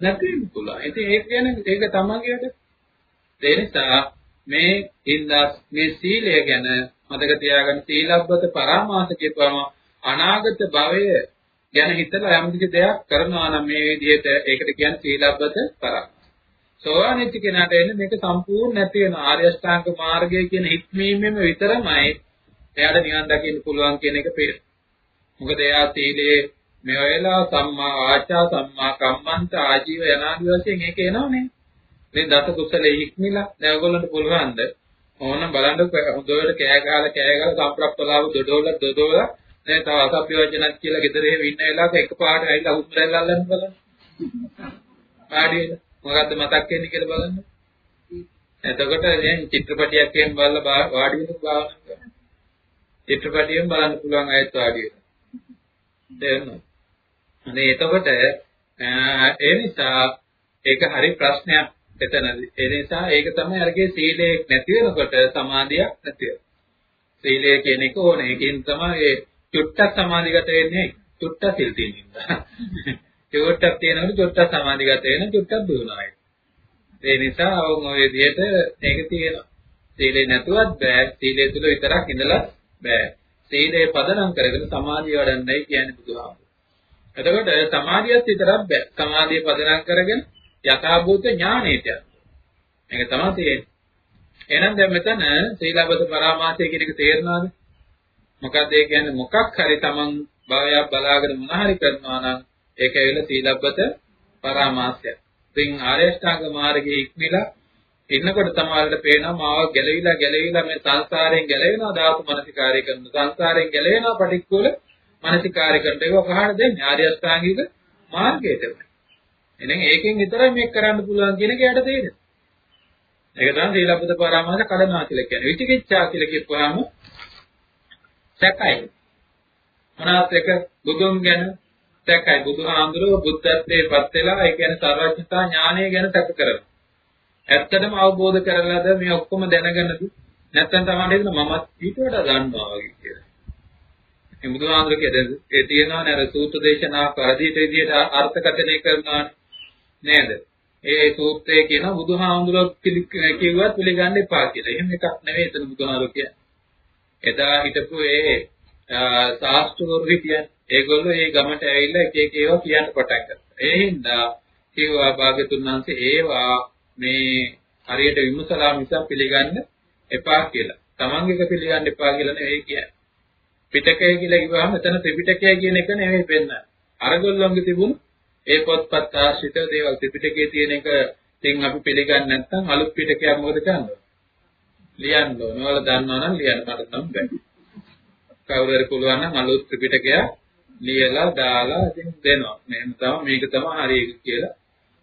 නැති වෙන්න පුළුවන්. ඉතින් ඒක කියන්නේ ඒක තමයියට. ඒ නිසා මේ ඉන්දස් මේ සීලය ගැන මතක තියාගන්න සීලබ්බත පරාමාස කියපුවම අනාගත භවය ගැන හිතලා යම් කිසි දෙයක් කරනවා නම් මේ විදිහට ඒකට කියන්නේ සීලබ්බත පරාමාස. සෝවාන් කෙනාට එන්නේ මේක සම්පූර්ණ නැති වෙන ආර්ය අෂ්ටාංග මාර්ගය කියන හික්මීමෙම විතරමයි එයාට නිවන් දකින්න පුළුවන් කියන එක පේනවා. මොකද එයා සීලයේ මේ වෙලාව සම්මා ආචා සම්මා කම්මන්ත ආජීව යනාදී වශයෙන් ඒක එනවනේ. මේ දස කුසලයේ හික්මිලා දැන් ඔයගොල්ලන්ට පුළුවන්ද ඕන බලන්න හොඳට කෑ ගහලා කෑ ගහලා සම්ප්‍රප්තලාව දොඩවල දොඩවල නේ තව අසභ්‍ය වචනක් කියලා ගෙදර එහෙම ඉන්න වෙලාවක එකපාරට ඇවිල්ලා හුස්ම රැල්ල අල්ලන්න බලන්න. පාඩි වෙන මොකද්ද මතක් වෙන්නේ කියලා බලන්න. එතකොට දැන් චිත්‍රපටියක් එහෙම බලලා වාඩි වෙන භාවනා කරනවා. චිත්‍රපටියෙන් බලන්න පුළුවන් අයත් වාඩි වෙනවා. තේරෙනවද? අනේ එතකොට ඒ නිසා ඒක හරි ප්‍රශ්නයක් එතනදී. ඒ නිසා ඒක තමයි අරගේ සීලය නැති වෙනකොට සමාධියක් නැති වෙනවා. සීලය කියන එක ඕනේ. ඒකෙන් තමයි ඒ චුට්ටක් සමාධිගත වෙන්නේ. චුට්ට සිල් තියෙනවා. චුට්ටක් තියෙනකොට චුට්ට සමාධිගත වෙන චුට්ටක් දුවනවා. ඒ නිසා ඔය විදිහට ඒක තියෙනවා. සීලේ නැතුවත් බෑ. සීලය තුල විතරක් ඉඳලා බෑ. සීලය පදනම් කරගෙන සමාධිය වඩන්නයි කියන්නේ බුදුහාමුදුරුවෝ. එතකොට සමාධියත් විතරක් බෑ. සමාධිය පදනම් කරගෙන යථාභූත ඥානයට මේක තමයි තියෙන්නේ. එහෙනම් දැන් මෙතන සීලබ්බත පරාමාසය කියන එක තේරෙනවද? මොකක්ද ඒ කියන්නේ මොකක් හරි Taman භවයක් බලාගෙන මොන හරි කරනවා නම් ඒක ඇවිල්ලා සීලබ්බත පරාමාසය. ඉතින් ආරේෂ්ඨාංග මාර්ගයේ ඉක්මලා ඉන්නකොට තමයිලට පේනවා මාව ගැලවිලා ගැලවිලා මේ සංසාරයෙන් ගැලවෙනවා ධාතු මනසිකාරය කරන සංසාරයෙන් ගැලවෙනවා පටික්කුල මනසිකාරය කරන ඒක කොහොමද දෙන්නේ ආර්ය අෂ්ටාංගික මාර්ගයටමයි එහෙනම් ඒකෙන් විතරයි මේක කරන්න පුළුවන් කියන එක යට තේරෙනවා. ඒක තමයි සීලබ්බත පරාමාස කඩනවා කියලා කියන්නේ. විචිකිච්ඡා කියලා කියපුවාම සැකයි. මොනවාත් එක බුදුන් ගැන සැකයි. බුදුහාඳුරෝ බුද්ධත්වයේ පත් වෙලා ඒ කියන්නේ සර්වඥතා ඥානය ගැන සැක කරනවා. ඇත්තටම අවබෝධ කරලාද මේ ඔක්කොම දැනගෙනද නැත්නම් තමයි හිතන මමත් ඊට වඩා දන්නවා වගේ කියලා. මේ බුදුහාඳුර කියන්නේ ඒ තියෙනවා නේද සූත්‍ර දේශනා පරිදිත විදිහට අර්ථකථනය කරනවා නේද? ඒ සූත්‍රයේ කියන බුදුහාමුදුරුවෝ කිව්වත් පිළිගන්න එපා කියලා. එහෙම එකක් නෙවෙයි එතන බුදුහාමුදුරුවෝ කියන්නේ. එදා හිටපු ඒ ශාස්ත්‍රවරු හිටියන් ඒගොල්ලෝ ඒ ගමට ඇවිල්ලා එක එක ඒවා කියන්න පටන් ගත්තා. ඒ හින්දා කිව්වා භාග්‍යතුන් වහන්සේ ඒවා මේ හරියට විමසලා මිසක් පිළිගන්න එපා කියලා. තමන්ගේක පිළිගන්න එපා කියලා නෙවෙයි කියන්නේ. පිටකය කියලා කිව්වහම එතන ත්‍රිපිටකය කියන එක නෙවෙයි වෙන්න. අරගොල්ලොන්ගේ තිබුණු ඒ පොත්පත් ආශ්‍රිත දේවල් ත්‍රිපිටකයේ තියෙන එක තින් අපි පිළිගන්නේ නැත්නම් අලුත් පිටකයක් මොකද කරන්නේ? ලියන්න ඕන. ඔයාලා දන්නවා නම් ලියන්න මට නම් බැහැ. කවුරු හරි පුළුවන් නම් අලුත් ත්‍රිපිටකය ලියලා දාලා ඉතින් දෙනවා. මෙහෙම තමයි මේක තමයි හරි කියලා.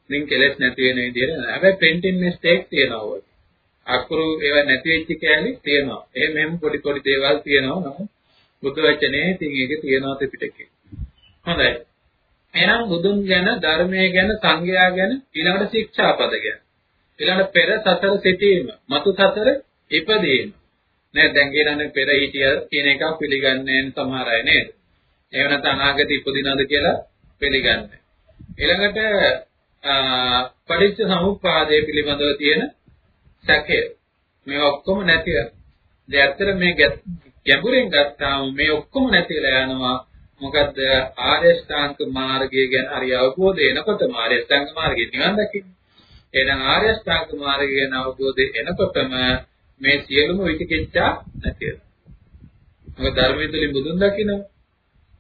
ඉතින් කෙලස් නැති වෙන විදිහට. හැබැයි printing mistake තියෙනවා ඔය. අකුරු ඒවා නැති වෙච්ච කෑලි තියෙනවා. එහෙම එහෙම පොඩි පොඩි දේවල් තියෙනවා. නමුත් බුද්ධ වචනේ ඉතින් ඒක තියෙනවා ත්‍රිපිටකේ. හොඳයි. එහෙනම් බුදුන් ගැන ධර්මයේ ගැන සංඝයා ගැන ඊළඟට ශික්ෂාපද ගැන. ඊළඟට පෙර සතර සිටීම, මතු සතර ඉපදීම. නේද? දැන් කියනනේ පෙර හිටිය කියන එක පිළිගන්නේ සමහර අය නේද? එහෙම නැත්නම් අනාගත ඉපදිනවද කියලා පිළිගන්නේ. ඊළඟට පටිච්ච සමුප්පාදය පිළිබඳව තියෙන සැකය. මේ ඔක්කොම නැති වෙනවා. ඇත්තට මේ ගැඹුරෙන් ගත්තාම මේ ඔක්කොම නැතිලා යනවා. මොකද ආර්ය ශ්‍රාන්ත මාර්ගය ගැන හරි අවබෝධය එනකොටම ආර්ය ශ්‍රාන්ත මාර්ගය නිවන් දකින්න. එහෙනම් ආර්ය ශ්‍රාන්ත මාර්ගය ගැන අවබෝධය එනකොටම මේ සියලුම විචිකිච්ඡා නැති වෙනවා. මොකද ධර්මයේ තුලින් බුදුන් දකිනවා.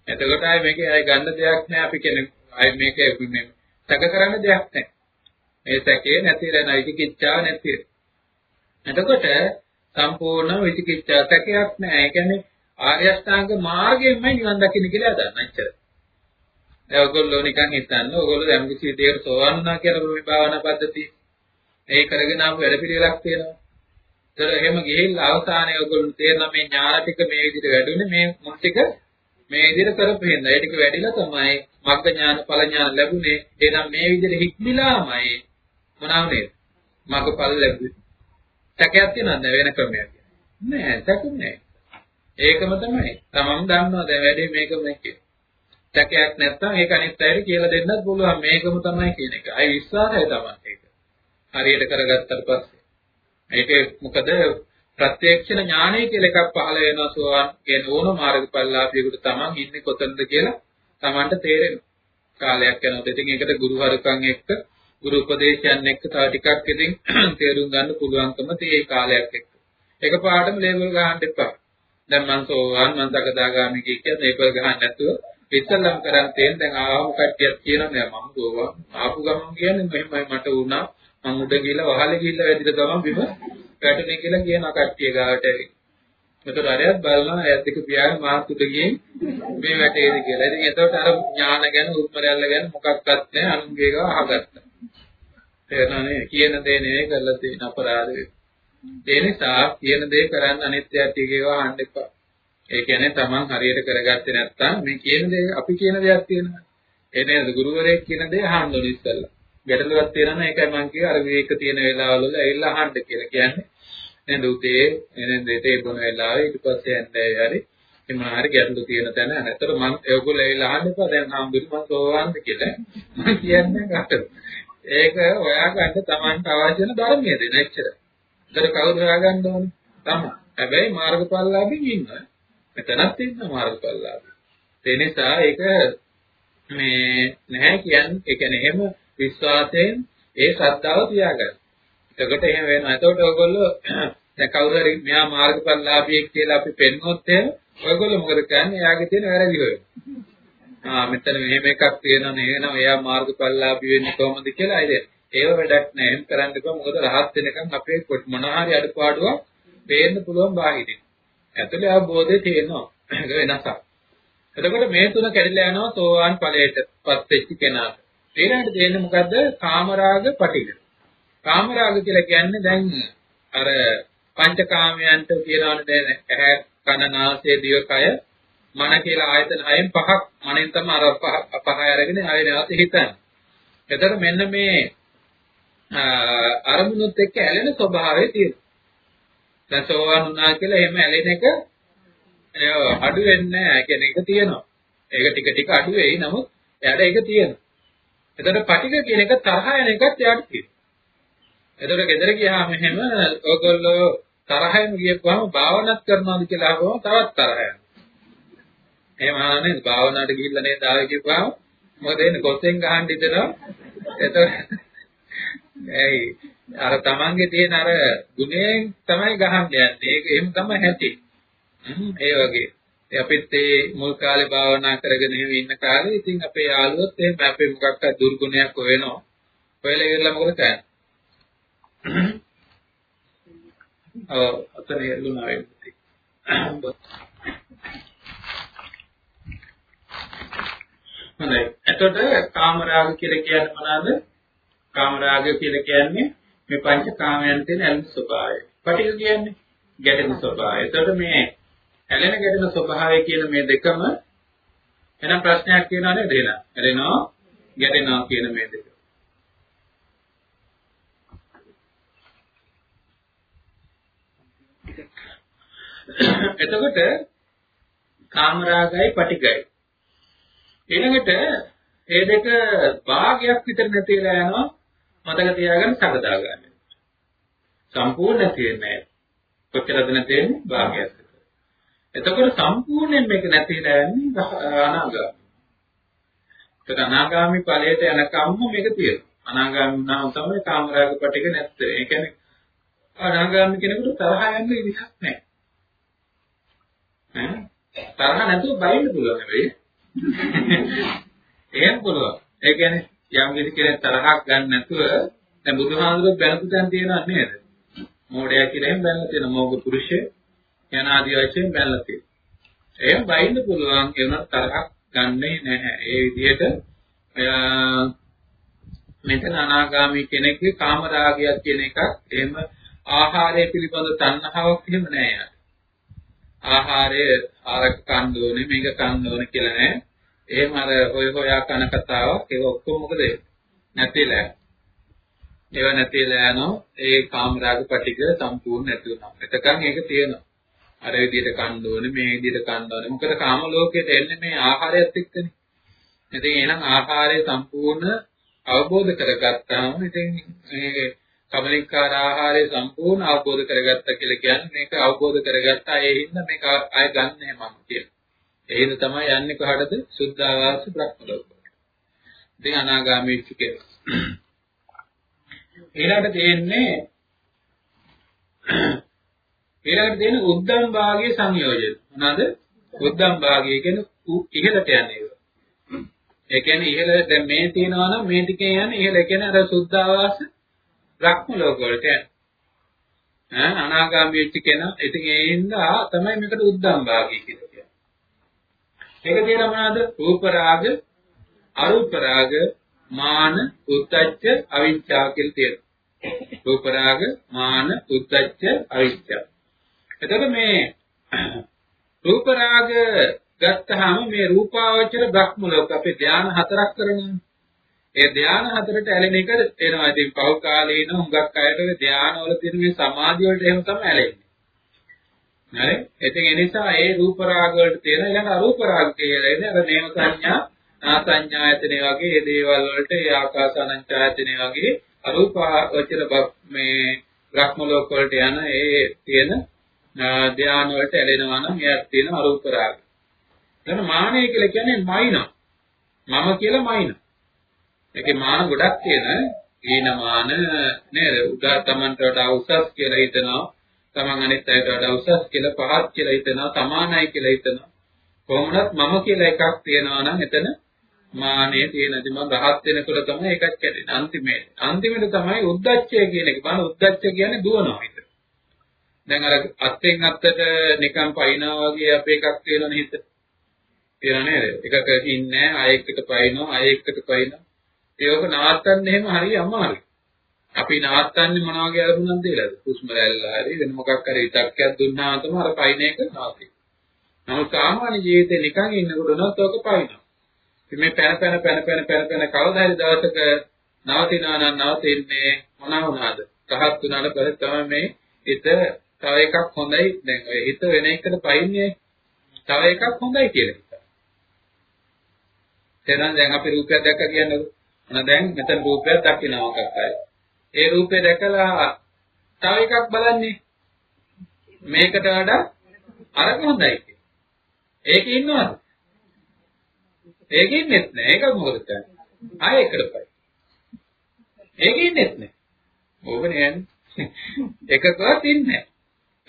එතකොට ආයේ මේකේ ආයේ ගන්න දෙයක් නැහැ අපි කෙනෙක් ආයේ මේක මේ සැක කරන්න දෙයක් නැහැ. මේ සැකේ නැති වෙන විචිකිච්ඡා නැති වෙනවා. එතකොට සම්පූර්ණ විචිකිච්ඡා සැකයක් නැහැ. ඒ කියන්නේ ආර්ය අෂ්ටාංග මාර්ගයෙන්මයි නිවන් දකින්න කියලා හදන්න. එච්චර. දැන් ඔයගොල්ලෝ නිකන් හිතන්න ඔයගොල්ලෝ දැන් කිසි දෙයකට සෝවන් වුණා කියලා මේ භාවනා පද්ධතිය. ඒ කරගෙන ආපු වැඩ පිළිවෙලක් තියෙනවා. ඒතර එහෙම ගිහිල්ලා අවසානයේ ඔයගොල්ලෝ තේරෙන මේ ඥාන ටික මේ විදිහට වැඩුණේ මේ මුල් ටික මේ විදිහට කරපු හින්දා. ඒ ටික වැඩිලා තමයි මග්ග ඥාන ඵල ඥාන ලැබුණේ. එහෙනම් මේ විදිහට හික්මිලාමයි මොනවද? මග්ගඵල ලැබුවේ. සැකයක් තියෙනවද වෙන ක්‍රමයක්? නෑ සැකුත් නෑ. ඒකම තමයි. තමන් දන්නවා දැන් වැඩේ මේකම කියලා. සැකයක් නැත්නම් ඒක අනිත් අයට කියලා දෙන්නත් පුළුවන් මේකම තමයි කියන එක. අය විශ්වාසය තමයි ඒක. හරියට කරගත්තට පස්සේ. ඒකේ මොකද ප්‍රත්‍යක්ෂණ ඥානය කියලා එකක් පහළ වෙනවා සෝවාන් කියන ඕන මාර්ගඵලලාභියෙකුට තමන් ඉන්නේ කොතනද කියලා තමන්ට තේරෙනවා. කාලයක් යනකොට ඉතින් ඒකට ගුරුහරුකම් එක්ක ගුරු උපදේශයන් එක්ක තව ටිකක් ඉතින් තේරුම් ගන්න පුළුවන්කම තියෙයි කාලයක් එක්ක. එකපාරටම ලේබල් ගහන්න එපා. දැන් මං සෝවාන් මං සකදාගාමි කියන්නේ ලේබල් ගහන්න නැතුව ඉස්සල්ලාම කරන් තියෙන දැන් ආවම කට්ටියක් කියනවා නෑ මම සෝවාන් ආපු ගමන් කියන්නේ මෙහෙමයි මට වුණා මං උඩ ගිහලා වහලේ ගිහලා වැඩිද ගමන් බිම වැටුනේ කියලා කියන කට්ටිය ගාවට ඇවිත්. එතකොට අරයත් බලනවා ඇයත් එක පියාගෙන මාත් උඩ ගිහින් මේ වැටේද කියලා. ඉතින් එතකොට අර ඥාන ගැන උත්තරයල්ල ගැන මොකක්වත් නැහැ අනුන්ගේ ගාව අහගත්තා. තේරෙනවනේ කියන දේ නෙවෙයි කරලා තියෙන අපරාධය. ඒ නිසා කියන දේ කරන්න අනිත්‍යයත් ඒකේවා අහන්න එපා. ඒ කියන්නේ Taman හරියට කරගත්තේ නැත්නම් මේ කියන දේ අපි කියන දෙයක් තියෙනවා. ඒ නේද ගුරුවරයෙක් කියන දේ අහන්න ඕනේ ඉස්සෙල්ලා. ගැටලුවක් තියෙනවා ඒකයි මම කිව්වා අර මේක තියෙන වෙලාවවල ඇවිල්ලා අහන්න කියලා කියන්නේ. නේද උදේ නේද තේ බොන වෙලාවේ ඊට පස්සේ යන්නේ හරි එමන හරි ගැටලු තියෙන තැන. ඇත්තට මම ඒගොල්ලෝ ඇවිල්ලා අහන්න එපා දැන් හාමුදුරුවෝ මම සෝවාන්ද කියලා. මම කියන්නේ කාටද? ඒක හොයාගන්න Tamanට අවශ්‍ය වෙන ධර්මයේ දෙන එච්චර. ඒතර කවුද හොයාගන්න ඕනේ? තමයි. හැබැයි මාර්ගඵලලාභී ඉන්න. මෙතනත් ඉන්න මාර්ගඵලලාභී. ඒ නිසා ඒක මේ නැහැ කියන්නේ ඒ කියන්නේ එහෙම විශ්වාසයෙන් ඒ ශ්‍රද්ධාව තියාගන්න. එතකොට එහෙම වෙනවා. එතකොට ඔයගොල්ලෝ දැන් කවුරු හරි මෙහා මාර්ගඵලලාභියෙක් කියලා අපි පෙන්වොත් එහෙම ඔයගොල්ලෝ මොකද කරන්නේ? එයාගේ තියෙන වැරදි හොයනවා. ආ මෙතන මෙහෙම එකක් තියෙනවා නේනම් එයා මාර්ගඵලලාභී වෙන්නේ කොහොමද කියලා අයිද ඒව වැඩක් නැහැ එහෙම කරන්න එපා. මොකද රහත් වෙනකන් අපේ මොන හරි අඩපාඩුවක් පේන්න පුළුවන් බාහිරින්. ඇතුලේ අවබෝධය තියෙනවා. ඒක වෙනසක්. එතකොට මේ තුන කැඩිලා යනවා සෝවාන් ඵලයටපත් වෙච්ච කෙනාට. ඊළඟට දෙන්නේ මොකද්ද? කාමරාග පටිඝ. කාමරාග කියලා කියන්නේ දැන් අර පංචකාමයන්ට කියනවානේ දැන් ඇහැ කන නාසය දිව කය මන කියලා ආයතන හයෙන් පහක් මනෙන් තමයි අර පහ අරගෙන ආයෙ නැවත හිතන්නේ. එතකොට මෙන්න මේ අරමුණුත් එක්ක ඇලෙන ස්වභාවය තියෙනවා. දැන් සෝවන් වුණා කියලා එහෙම ඇලෙන එක අඩු වෙන්නේ නැහැ. කියන්නේ ඒක තියෙනවා. ඒක ටික ටික අඩු වෙයි. නමුත් එයාට ඒක තියෙනවා. එතකොට පටික කියන එක තරහ යන එකත් එයාට තියෙනවා. එතකොට ගෙදර ගියාම එහෙම ඔයගොල්ලෝ තරහෙන් ගියපුවාම භාවනාත් කරනවාද කියලා අහුවම තවත් තරහ යනවා. එහෙම ආනේ භාවනාවට ගිහිල්ලා නේද ආවේ කිව්වම මොකද එන්නේ කොස්සෙන් ගහන්න ඉතනවා එතකොට ඇයි අර තමන්ගේ තියෙන අර ගුණයෙන් තමයි ගහන්න යන්නේ. ඒක එහෙම තමයි ඇති. ඒ වගේ. අපිත් ඒ මුල් කාලේ භාවනා කරගෙන ඉන්න කාලේ ඉතින් අපේ යාළුවොත් එහෙම අපේ මොකක්ද දුර්ගුණයක් හොයනවා. හොයලා ඉවරලා මොකද කරන්නේ? ඔව් අතන එළුණා වෙන්නේ. හොඳයි. එතකොට කාමරාග කියලා කියන්නේ මොනවාද? කාමරාග කියලා කියන්නේ මේ පංච කාමයන් තියෙන ඇලෙන ස්වභාවය. පටිඝ කියන්නේ ගැටෙන ස්වභාවය. එතකොට මේ ඇලෙන ගැටෙන ස්වභාවය කියන මේ දෙකම එනම් ප්‍රශ්නයක් කියනවා නේද එහෙනම්? ඇලෙනවා ගැටෙනවා කියන මේ දෙක. එතකොට කාමරාගයි පටිඝයි ඊළඟට ඒ දෙක භාගයක් විතර නැතිලා යනවා මතක තියාගන්න සකදා ගන්න. සම්පූර්ණ නැති වෙන්නේ කොච්චරද නැති වෙන්නේ භාගයක් විතර. එතකොට සම්පූර්ණයෙන් මේක නැතිලා යන්නේ අනාගාමී. ඒක අනාගාමී ඵලයට යනකම්ම මේක තියෙනවා. අනාගාමී වුණාම තමයි කාමරාග පිටික නැත්තේ. ඒ කියන්නේ අනාගාමී කෙනෙකුට තරහ යන්න ඉඩක් නැහැ. තරහ නැතුව බයින්න පුළුවන් හැබැයි එහෙම පුළුවන්. ඒ කියන්නේ යම් කිසි කෙනෙක් තරහක් ගන්න නැතුව දැන් බුදුහාමුදුරුවෝ බැලපු තැන් තියෙනව නේද? මෝඩයා කියලා එහෙම බැලලා තියෙන මෝග පුරුෂය යන ආදී වශයෙන් බැලලා තියෙනවා. එහෙම බයින්න පුළුවන් ඒ උනත් තරහක් ගන්නෙ නැහැ. ඒ විදිහට මෙතන අනාගාමී කෙනෙක්ගේ කාමරාගයක් කියන එකක් එහෙම ආහාරය පිළිබඳ තණ්හාවක් එහෙම නැහැ. ආහාරය ආරක කන්න ඕනේ මේක කන්න ඕනේ කියලා නෑ. එහෙම අර ඔය හොයා කන කතාවක් ඒක ඔක්කොම මොකද නැතිලා. ඒව නැතිලා යනවා ඒ කාමරාග පිටික සම්පූර්ණ නැති වෙනවා. එතකන් ඒක තියෙනවා. අර විදිහට කන්න ඕනේ මේ විදිහට කන්න ඕනේ. මොකද කාම ලෝකයට එන්නේ මේ ආහාරයත් එක්කනේ. ඉතින් එහෙනම් ආහාරය සම්පූර්ණ අවබෝධ කරගත්තාම ඉතින් මේ කමලිකාර ආහාරය සම්පූර්ණ අවබෝධ කරගත්තා කියලා කියන්නේ මේක අවබෝධ කරගත්තා ඒ හින්දා මේක ආය ගන්නෑ මම කියලා. ඒ හින්දා තමයි යන්නේ කොහටද? සුද්ධාවාස බ්‍රහ්ම ලෝකයට. ඉතින් අනාගාමී චිකේ. ඊළඟට තියෙන්නේ ඊළඟට තියෙන උද්දම් භාගයේ සංයෝජන. මොනවාද? උද්දම් භාගය කියන්නේ ඉහළට යන්නේ. ඒ කියන්නේ ඉහළ දැන් මේ තියෙනවා නම් මේ ටිකේ යන්නේ ඉහළ. ඒ කියන්නේ අර සුද්ධාවාස බ්‍රහ්ම ලෝක වලට යන්නේ. ඈ අනාගාමී වෙච්ච කෙනා ඉතින් ඒ හින්දා තමයි මේකට උද්දම් භාගය කියලා කියන්නේ. ඒක තියෙන මොනවාද? රූප රාග, අරූප රාග, මාන, උත්තච්ච, අවිච්ඡා කියලා තියෙනවා. රූප රාග, මාන, උත්තච්ච, අවිච්ඡා. එතකොට මේ රූප රාග ගත්තාම මේ රූපාවචර බ්‍රහ්ම ලෝක අපේ ධානය හතරක් කරනවා. ඒ ධානය හතරට ඇලෙන එක එනවා. ඉතින් පහු කාලේ ඉන්න හුඟක් අයට ඔය ධානය වල තියෙන මේ සමාධිය වලට එහෙම තමයි ඇලෙන්නේ. හරි? ඉතින් ඒ නිසා ඒ රූප රාග වලට තියෙන ඊළඟ අරූප රාග කියලා ඉන්නේ අර නේම සංඥා, ආසඤ්ඤායතනෙ වගේ ඒ දේවල් වලට ඒ ආකාසානංචායතනෙ වගේ අරූප වචන මේ බ්‍රහ්ම ලෝක වලට යන ඒ තියෙන ධානය වලට ඇලෙනවා නම් එයාට තියෙන අරූප රාග. එතන මානය කියලා කියන්නේ මයින. මම කියලා මයින. ඒකේ මාන ගොඩක් තියෙන ඊන මාන නේද? උදා තමන්ට වඩා උසස් කියලා හිතනවා. තමන් අනිත් අයට වඩා උසස් කියලා පහත් කියලා හිතනවා. සමානයි කියලා හිතනවා. කොහොමවත් මම කියලා එකක් තියෙනවා නම් එතන මානෙ තියෙන ඉතින් මම රහත් වෙනකොට තමයි එකක් කැඩෙන්නේ. අන්තිමේ අන්තිමේට තමයි උද්දච්චය කියන එක. බලන්න උද්දච්චය කියන්නේ දුවනවා හිත. දැන් අර අත්ෙන් අත්තට නිකන් පයින්නා වගේ අපේ එකක් තියෙනවනේ හිත. තියෙන නේද? එකක ඉන්නේ අයෙක්කට පයින්නවා අයෙක්කට පයින්නවා. ඒක නවත්තන්න එහෙම හරිය අමාරුයි. අපි නවත්තන්නේ මොනවා වගේ අරමුණක්ද කියලාද? හුස්ම රැල්ල හරි වෙන මොකක් හරි ඉතක්කයක් දුන්නාම තමයි අර පයින් එක නවතින්නේ. නමුත් සාමාන්‍ය ජීවිතේ නිකන් ඉන්නකොට නෝත් ඔක පයින්නවා. ඉතින් මේ පැන පැන පැන පැන පැන පැන කවදා හරි දවසක නවතිනවා නම් නවතින්නේ මොනවා වුණාද? කහත් වුණාට පස්සේ තමයි මේ හිත තව එකක් හොඳයි. දැන් ඔය හිත වෙන එකට පයින්නේ තව එකක් හොඳයි කියලා හිතනවා. එහෙනම් දැන් අපි රූපයක් දැක්ක කියන්නේ අන දැන් මෙතන රූපයක් දකිනවා මොකක් හරි. ඒ රූපේ දැකලා තව එකක් බලන්නේ මේකට වඩා අරක හොඳයි කියලා. ඒකේ ඉන්නවද? ඒකේ ඉන්නෙත් නෑ. ඒක මොකද කරන්නේ? ආයෙ එකට පයි. ඒකේ ඉන්නෙත් නෑ. ඕකනේ යන්නේ. එකකවත් ඉන්නේ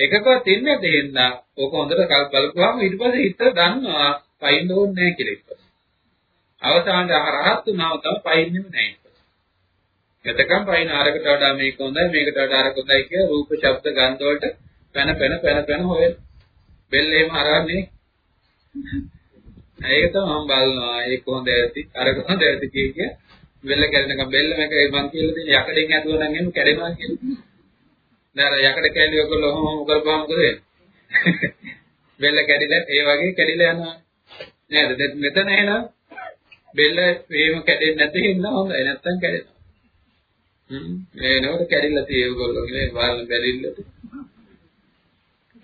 එකකවත් ඉන්නේ දෙන්න. ඕක හොඳට බලපුවාම ඊට පස්සේ හිත දන්නවා පයින් ඕනේ නැහැ කියලා ඉතින්. අවසානයේ රහත් වුණාම තමයි පයින්නෙම නැහැ. එතකම් පයින් ආරකට වඩා මේක හොඳයි මේකට වඩා අරක හොඳයි කියලා රූප ශබ්ද ගන්ධ වලට පැන පැන පැන පැන හොයන. බෙල්ලේම හරන්නේ. ඒක තමයි මම බලනවා ඒක හොඳ ඇති අරක හොඳ ඇති කිය කිය බෙල්ල කැඩෙනකම් බෙල්ල මේක මං කියලා දෙන යකඩෙන් ඇදුවා නම් එන්න කැඩෙනවා කියලා. දැන් යකඩ කැඩි ඔයගොල්ලෝ ඔහොම ඔහොම කරපුවාම මොකද වෙන්නේ? බෙල්ල කැඩිලා ඒ වගේ කැඩිලා යනවා. නේද? මෙතන එහෙනම් බෙල්ල වේම කැඩෙන්නේ නැති හින්දා හොඳයි නැත්තම් කැඩෙනවා. හ්ම් මේ නෝට කැඩිලා තියෙ ඔයගොල්ලෝ නේ බලන්න බැරිල්ලට.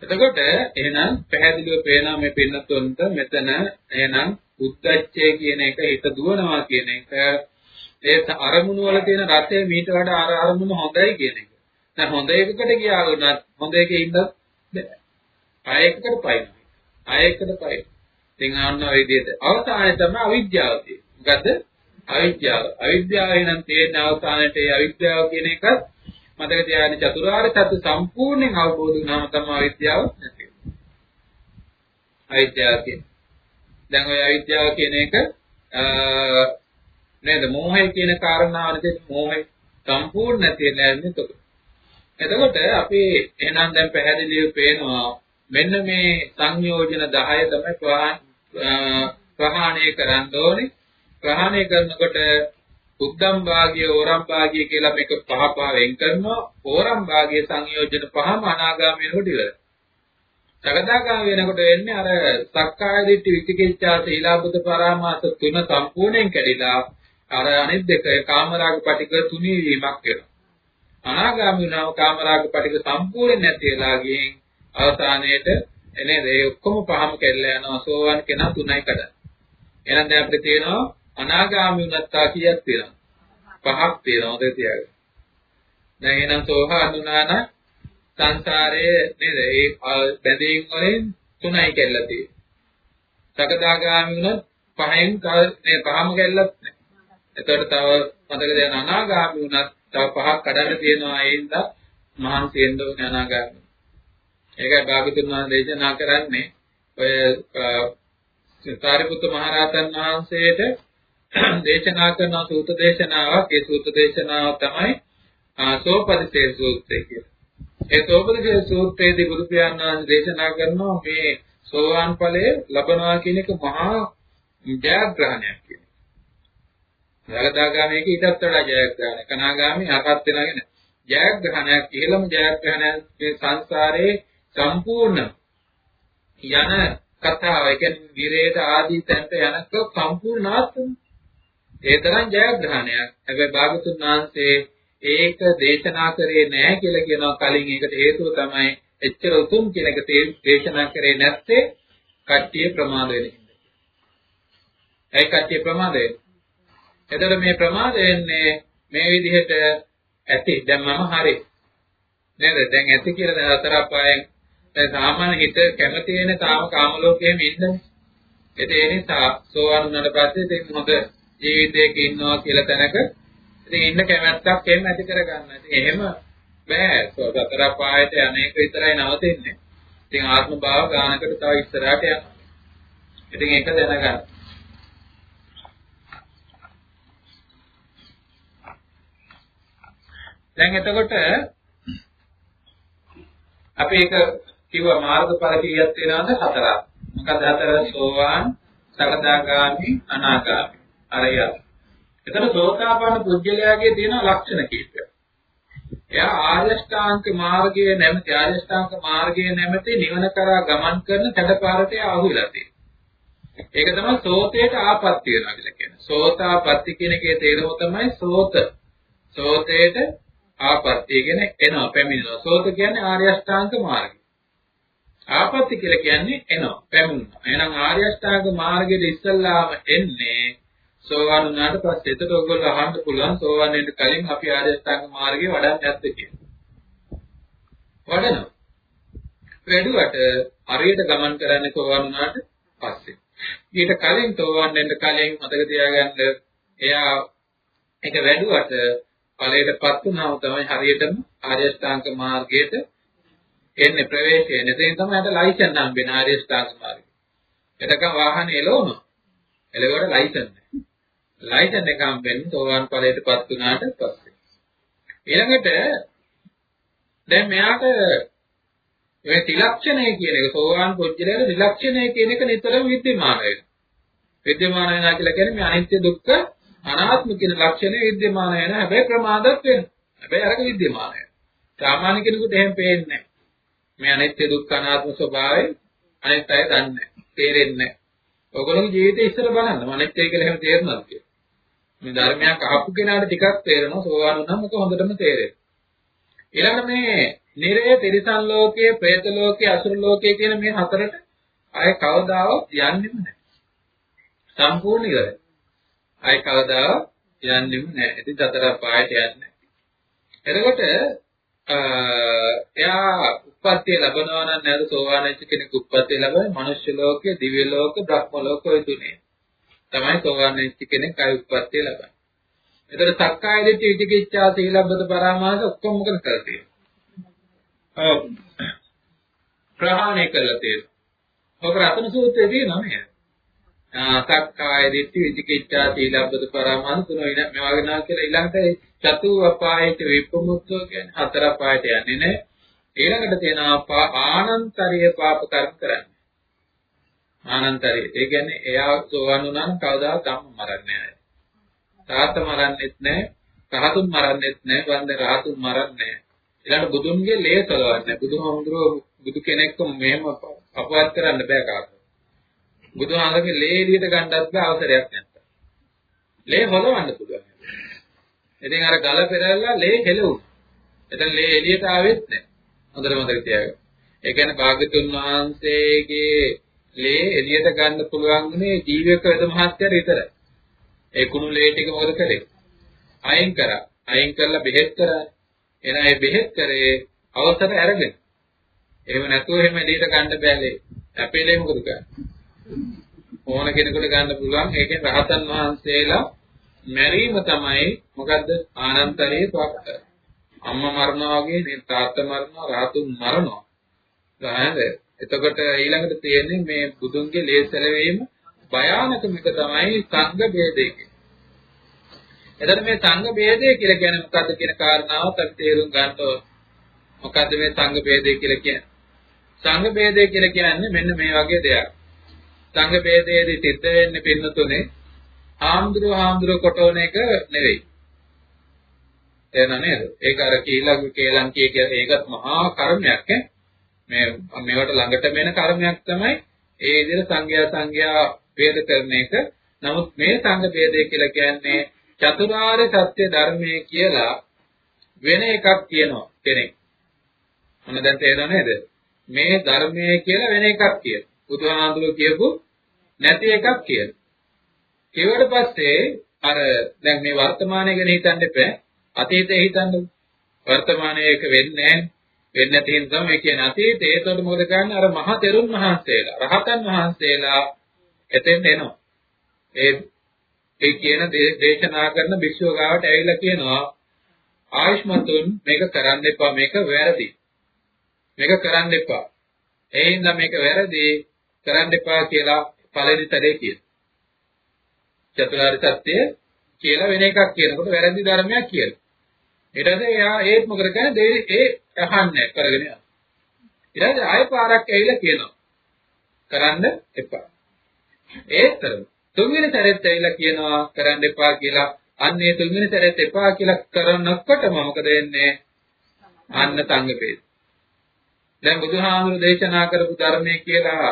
එතකොට එහෙනම් පැහැදිලිව පේනවා මේ පින්නතුන්ට මෙතන එහෙනම් උද්දච්චය කියන එක හිත දුවනවා කියන එක ඒ අරමුණු වල තියෙන රසය මීට වඩා අර අරමුණ හොඳයි කියන එක. දැන් හොඳ එකකට ගියා වුණත් හොඳ එකේ ඉඳ බෑ. ආය එකකට පයින්. ආය එකකට පයින්. ඉතින් ආන්න ඔය විදිහට අවසානයේ තමයි අවිද්‍යාව තියෙන්නේ. මොකද අවිද්‍යාව. අවිද්‍යාවෙන් නම් තියෙන අවසානයේ ඒ අවිද්‍යාව කියන එක මතක තියාගන්න චතුරාර්ය සත්‍ය සම්පූර්ණයෙන් අවබෝධ වුණාම තමයි අවිද්‍යාව නැති වෙන්නේ. අවිද්‍යාව කියන්නේ. දැන් ඔය අවිද්‍යාව කියන එක නේද මෝහය කියන කාරණාවනේ මෝහය සම්පූර්ණ නැති වෙන්නේ එතකොට. එතකොට අපි එහෙනම් දැන් පැහැදිලිව පේනවා මෙන්න මේ සංයෝජන 10 තමයි ප්‍රහාණය කරන්න ඕනේ. ප්‍රහාණය කරනකොට උද්දම් භාගය, ඕරම් භාගය කියලා මේක පහ පහ වෙන් කරනවා. ඕරම් භාගය සංයෝජන පහම අනාගාමී වෙනකොට ඉවරයි. සකදාගාමී වෙනකොට වෙන්නේ අර සක්කාය දිට්ඨි විචිකිච්ඡා සීලාබුද්ධ පරාමාස තුන සම්පූර්ණයෙන් කැඩිලා අර අනිත් දෙක කාමරාග පටික තුනී වීමක් වෙනවා. අනාගාමී වුණාම කාමරාග පටික සම්පූර්ණයෙන් නැති වෙලා ගිහින් අවසානයේට එනේ ඒ ඔක්කොම පහම කැඩලා යනවා සෝවන් කෙනා තුනයි කඩන. එහෙනම් දැන් අපිට තියෙනවා අනාගාමී වුණත්තා කීයක් තියෙනවද? පහක් තියෙනවා හොඳට තියාගන්න. දැන් එහෙනම් සෝහා අනුනාන සංසාරයේ නේද? ඒ බැඳීම් වලින් තුනයි කැඩලා තියෙන්නේ. සකදාගාමී වුණත් පහෙන් නේ පහම කැඩලත් නැහැ. එතකොට තව මතක දැන් අනාගාමී වුණත් තව පහක් කඩන්න තියෙනවා ඒ හින්දා මහන්සි වෙන්න ඕනේ අනාගාමී. ඒකයි භාගතුන් වහන්සේ දේශනා කරන්නේ ඔය සාරිපුත්ත මහරහතන් වහන්සේට දේශනා කරන සූත්‍ර දේශනාවක් ඒ සූත්‍ර දේශනාව තමයි සෝපදිසේ සූත්‍රය කියලා. ඒ සෝපදිසේ සූත්‍රයේදී බුදු පියාණන් වහන්සේ දේශනා කරනවා මේ සෝවාන් ඵලය ලබනවා කියන එක මහා ජයග්‍රහණයක් කියන. යලදාගාමීක ඊටත් වඩා ජයග්‍රහණයක්. කනාගාමී අරහත් වෙනාගෙන ජයග්‍රහණයක් ඉහළම ජයග්‍රහණයක් මේ සංසාරේ සම්පූර්ණ යන කතාව ඒ කියන්නේ විරේත ආදී තැන්ට යනක සම්පූර්ණාත්ම ඒ තරම් ජයග්‍රහණයක්. හැබැයි භාගතුන් වහන්සේ ඒක දේශනා කරේ නැහැ කියලා කියනවා කලින් ඒකට හේතුව තමයි එච්චර උතුම් කියන එක දේශනා කරේ නැත්තේ කට්ටිය ප්‍රමාද වෙන හින්දා. ඒ කට්ටිය ප්‍රමාද වෙන්නේ. එතකොට මේ ප්‍රමාද වෙන්නේ මේ විදිහට ඇති දැන් මම හරි නේද දැන් ඇති කියලා දැන් හතර අපායන් දැන් සාමාන්‍ය හිත කැමති වෙන තාම කාම ලෝකයේම ඉන්නේ. ඒ නිසා සෝවන් වුණාට පස්සේ ඉතින් හොඳ ජීවිතයක ඉන්නවා කියලා තැනක ඉතින් ඉන්න කැමැත්තක් එහෙම ඇති කරගන්න. ඉතින් එහෙම බෑ. සතර පායට අනේක විතරයි නවතින්නේ. ඉතින් ආත්ම භාව ගානකට තව ඉස්සරහට යනවා. ඉතින් ඒක දැනගන්න. දැන් එතකොට අපි ඒක කිව්වා මාර්ගඵල කීයක් තියෙනවද හතරක්. මොකද හතර සෝවාන්, සකදාගාමි, අනාගාමි. අරය. එතන සෝතාපන්න පුජ්‍යලයාගේ තියෙන ලක්ෂණ කීපයක්. එයා ආර්යෂ්ටාංග මාර්ගයේ නැමැති ආර්යෂ්ටාංග මාර්ගයේ නැමැති නිවන කරා ගමන් කරන තඩපාරට ආහුවිලා තියෙනවා. ඒක තමයි සෝතේට ආපත්‍ය වෙනවා කියලා කියන්නේ. සෝතාපට්ටි කියන එකේ තේරුම තමයි සෝත. සෝතේට ආපත්‍ය කියන්නේ එනවා පැමිණෙනවා. සෝත කියන්නේ ආර්ය අෂ්ටාංග මාර්ගය. ආපත්‍ය කියලා කියන්නේ එනවා පැමිණෙනවා. එහෙනම් ආර්ය අෂ්ටාංග මාර්ගයේ ඉස්සල්ලාම එන්නේ සෝවාන් වුණාට පස්සේ එතකොට ඔයගොල්ලෝ අහන්න පුළුවන් සෝවාන් වෙන්න කලින් අපි ආර්ය අෂ්ටාංග මාර්ගය වඩන්නේ නැද්ද කියලා. වඩනවා. වැඩුවට හරියට ගමන් කරන්නේ සෝවාන් වුණාට පස්සේ. ඊට කලින් සෝවාන් වෙන්න කලින් මතක තියාගන්න එයා ඒක වැඩුවට ඵලයටපත් වුණාම තමයි හරියටම ආර්ය ශ්‍රාංක මාර්ගයට එන්නේ ප්‍රවේශය. එතෙන් තමයි අද ලයිසන් හම්බෙන්නේ ආර්ය ශ්‍රාංක මාර්ගය. එතකම් වාහනේ එලවනවා. එලවට ලයිසන් නැහැ. ලයිසන් එක හම්බෙන්නේ සෝවාන් ඵලයටපත් වුණාට පස්සේ. ඊළඟට දැන් මෙයාට මේ ත්‍රිලක්ෂණය කියන එක සෝවාන් පුජ්‍යලයේ ත්‍රිලක්ෂණය කියන එක නිතරම විද්‍යමාන වෙනවා. විද්‍යමාන වෙනවා කියලා කියන්නේ මේ අනිත්‍ය දුක්ඛ අනාත්ම කියන ලක්ෂණය විද්‍යමාන වෙන හැබැයි ප්‍රමාදත් වෙනවා. හැබැයි අරක විද්‍යමාන වෙනවා. සාමාන්‍ය කෙනෙකුට එහෙම පේන්නේ නැහැ. මේ අනිත්‍ය දුක්ඛ අනාත්ම ස්වභාවය අනිත් අය දන්නේ නැහැ. තේරෙන්නේ නැහැ. ඔයගොල්ලෝගේ ජීවිතේ ඉස්සර බලන්න අනිත්‍ය කියලා එහෙම තේරෙනවද කියලා. මේ ධර්මයක් අහපු කෙනාට ටිකක් තේරෙනවා සෝවාන් වුණාම ඒක හොඳටම තේරෙනවා. ඊළඟ මේ නිරේ තිරිසන් ලෝකයේ, പ്രേත ලෝකයේ, අසුර ලෝකයේ කියන මේ හතරට අය කවදාවත් යන්නෙම නැහැ. සම්පූර්ණ ඉවරයි. අය කවදාවත් යන්නෙම නැහැ. ඉතින් සතර පායට යන්නේ. එතකොට එයා උප්පත්තිය ලැබනවා නම් නේද සෝවාන් වෙච්ච කෙනෙක් උප්පත්තිය ලැබෙන්නේ මනුෂ්‍ය ලෝකේ, දිව්‍ය ලෝක, බ්‍රහ්ම ලෝක ඔය තුනේ. තමයි සෝවාන් වෙච්ච කෙනෙක් අය උප්පත්තිය ලබන්නේ. එතකොට සක්කාය දිට්ඨි විචිකිච්ඡා සීලබ්බත පරාමාස ඔක්කොම මොකද කරන්නේ? ප්‍රහාණය කළා තියෙනවා. ඔක රතන සූත්‍රයේ තියෙනවා නේද? සක්කාය දිට්ඨි විචිකිච්ඡා සීලබ්බත පරාමාස තුන වෙන මේ වගේ නා කියලා ඊළඟට චතු අපායට විපමුක්තෝ කියන්නේ හතර අපායට යන්නේ නැහැ. ඊළඟට තියෙනවා ආනන්තරීය පාප කර්ම කරන්නේ. ආනන්තරීය. ඒ කියන්නේ එයා සෝවන් වුණා නම් කවදාවත් අම්ම මරන්නේ නැහැ. තාත්තා මරන්නෙත් නැහැ. රහතුන් මරන්නෙත් නැහැ. වන්ද රහතුන් මරන්නේ නැහැ. ඊළඟට බුදුන්ගේ ලේ සලවන්නේ. බුදුහාමුදුරුවෝ බුදු කෙනෙක්ව මෙහෙම අපවත් කරන්න බෑ කාටවත්. බුදුහාමගේ ලේ එළියට ගන්නත් බෑ අවසරයක් නැත්නම්. ලේ හොලවන්න පුළුවන්. ඉතින් අර ගල පෙරල්ලා ලේ හෙලුණා. එතන ලේ එළියට ආවෙත් නැහැ. හොඳට මතක තියාගන්න. ඒ කියන්නේ භාගතුන් වහන්සේගේ ලේ එළියට ගන්න පුළුවන් මේ ජීවක වෙද මහත්යර විතරයි. ඒ කුණු ලේ ටික මොකද කළේ? අයින් කරා. අයින් කරලා බෙහෙත් කරා. එන ඒ බෙහෙත් කරේ අවසර අරගෙන. එහෙම නැතුව එහෙම එළියට ගන්න බැලේ. අපේ ලේ මොකද කරන්නේ? ඕන කෙනෙකුට ගන්න පුළුවන්. ඒකෙන් රහතන් වහන්සේලා මැරීම තමයි මොකද්ද? ආනන්තරයේ පක්ක. අම්මා මරනවා වගේ මේ තාත්තා මරනවා රහතුන් මරනවා. නේද? එතකොට ඊළඟට තියෙන්නේ මේ බුදුන්ගේ ලේසලවීම භයානකම එක තමයි සංඝ ભેදය කියන්නේ. එතකොට මේ සංඝ ભેදය කියලා කියන්නේ මොකද්ද කියන කාරණාවත් අපි තේරුම් ගන්න ඕන. මොකද්ද මේ සංඝ ભેදය කියලා කියන්නේ? සංඝ ભેදය කියලා කියන්නේ මෙන්න මේ වගේ දෙයක්. සංඝ ભેදයේදී සිද්ධ වෙන්නේ පින්න තුනේ ආම්ද්‍රෝ ආම්ද්‍රෝ කොටෝන එක නෙවෙයි. තේරෙනව නේද? ඒක අර කීලං කේලං කිය කියන ඒකත් මහා කර්මයක් ඈ. මේ මේවට ළඟට මෙන කර්මයක් තමයි ඒ විදිහට සංඝයා සංඝයා ભેද කරන එක. නමුත් මේ සංඝ ભેදය කියලා කියන්නේ චතුරාර්ය සත්‍ය ධර්මයේ කියලා වෙන එකක් කියනවා කෙනෙක්. මොන දැන් තේරෙනව නේද? මේ ධර්මයේ කියලා වෙන එකක් කියන. බුදුහාඳුර කියපු නැති එකක් කියන. ඒවට පස්සේ අර දැන් මේ වර්තමානය ගැන හිතන්න එපා. අතීතේ හිතන්න. වර්තමානයේ ඒක වෙන්නේ නැහැ. වෙන්නේ නැති හින්දා මේ කියන්නේ අතීතේ ඒතකොට මොකද කරන්නේ? අර මහ තෙරුන් වහන්සේලා රහතන් වහන්සේලා එතෙන් එනවා. ඒ ඒ කියන දේශනා කරන භික්ෂුව ගාවට ඇවිල්ලා කියනවා ආයුෂ්මතුන් මේක කරන්න එපා මේක වැරදි. මේක කරන්න එපා. ඒ හින්දා මේක වැරදි කරන්න එපා කියලා පළවෙනි සැරේ කියනවා. චතුරාර්ය සත්‍ය කියලා වෙන එකක් කියනකොට වැරදි ධර්මයක් කියලා ඊට පස්සේ එයා ඒත් මොකද කරන්නේ ඒ අහන්නේ කරගෙන යනවා. ඊට පස්සේ ආයෙ පාරක් ඇවිල්ලා කියනවා. කරන්න එපා. ඒතරම් තුන්වෙනි සැරේත් ඇවිල්ලා කියනවා කරන්න එපා කියලා. අන්නේ තුන්වෙනි සැරේත් එපා කියලා කරනකොටම මොකද වෙන්නේ? අන්න සංගපේ. දැන් බුදුහාමුදුරු දේශනා කරපු ධර්මයේ කියලා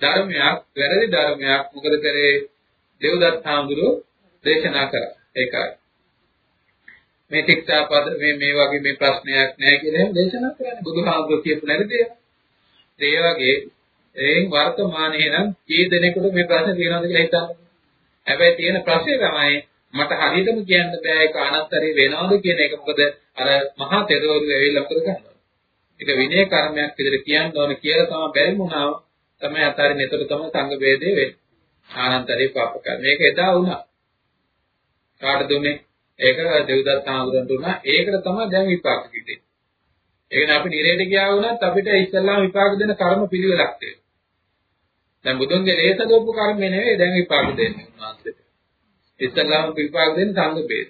ධර්මයක් වැරදි ධර්මයක් මොකද කරේ? දේවදත්ත හාමුදුරුවෝ දේශනා කරා. ඒකයි. මේ ශික්ෂාපද මේ මේ වගේ මේ ප්‍රශ්නයක් නැහැ කියලා එහෙම දේශනා කරන්නේ බුදුහාමුදුරුවෝ කියපු නැති දේවල්. ඒ වගේ එයින් වර්තමානයේ නම් කී දෙනෙකුට මේ ප්‍රශ්නේ තියෙනවද කියලා හිතන්න. හැබැයි තියෙන ප්‍රශ්නේ තමයි මට හරියටම කියන්න බෑ ඒක අනත්තරේ වෙනවද කියන එක මොකද අර මහා තෙරවරු ඇවිල්ලා මොකද කරන්නේ. ඒක විනය කර්මයක් විදිහට කියන්න ඕන කියලා තමයි බැරි වුණා. තමයි අතාරින් එතකොට තමයි සංඝ ભેදේ වෙන්නේ. ආනන්තරේ පාප කර්ම. මේක එදා වුණා. කාටද උනේ? ඒක දෙව්දත් ආමරන්ට උනා. ඒකට තමයි දැන් විපාක කිව්වේ. ඒ කියන්නේ අපි නිරේට ගියා වුණත් අපිට ඉස්සල්ලාම විපාක දෙන කර්ම පිළිවෙලක් තියෙනවා. දැන් බුදුන්ගේ ලේස දොප්පු කර්මය නෙවෙයි දැන් විපාක දෙන්නේ උන්වහන්සේට. ඉස්සල්ලාම විපාක දෙන්නේ සංඝ බේද.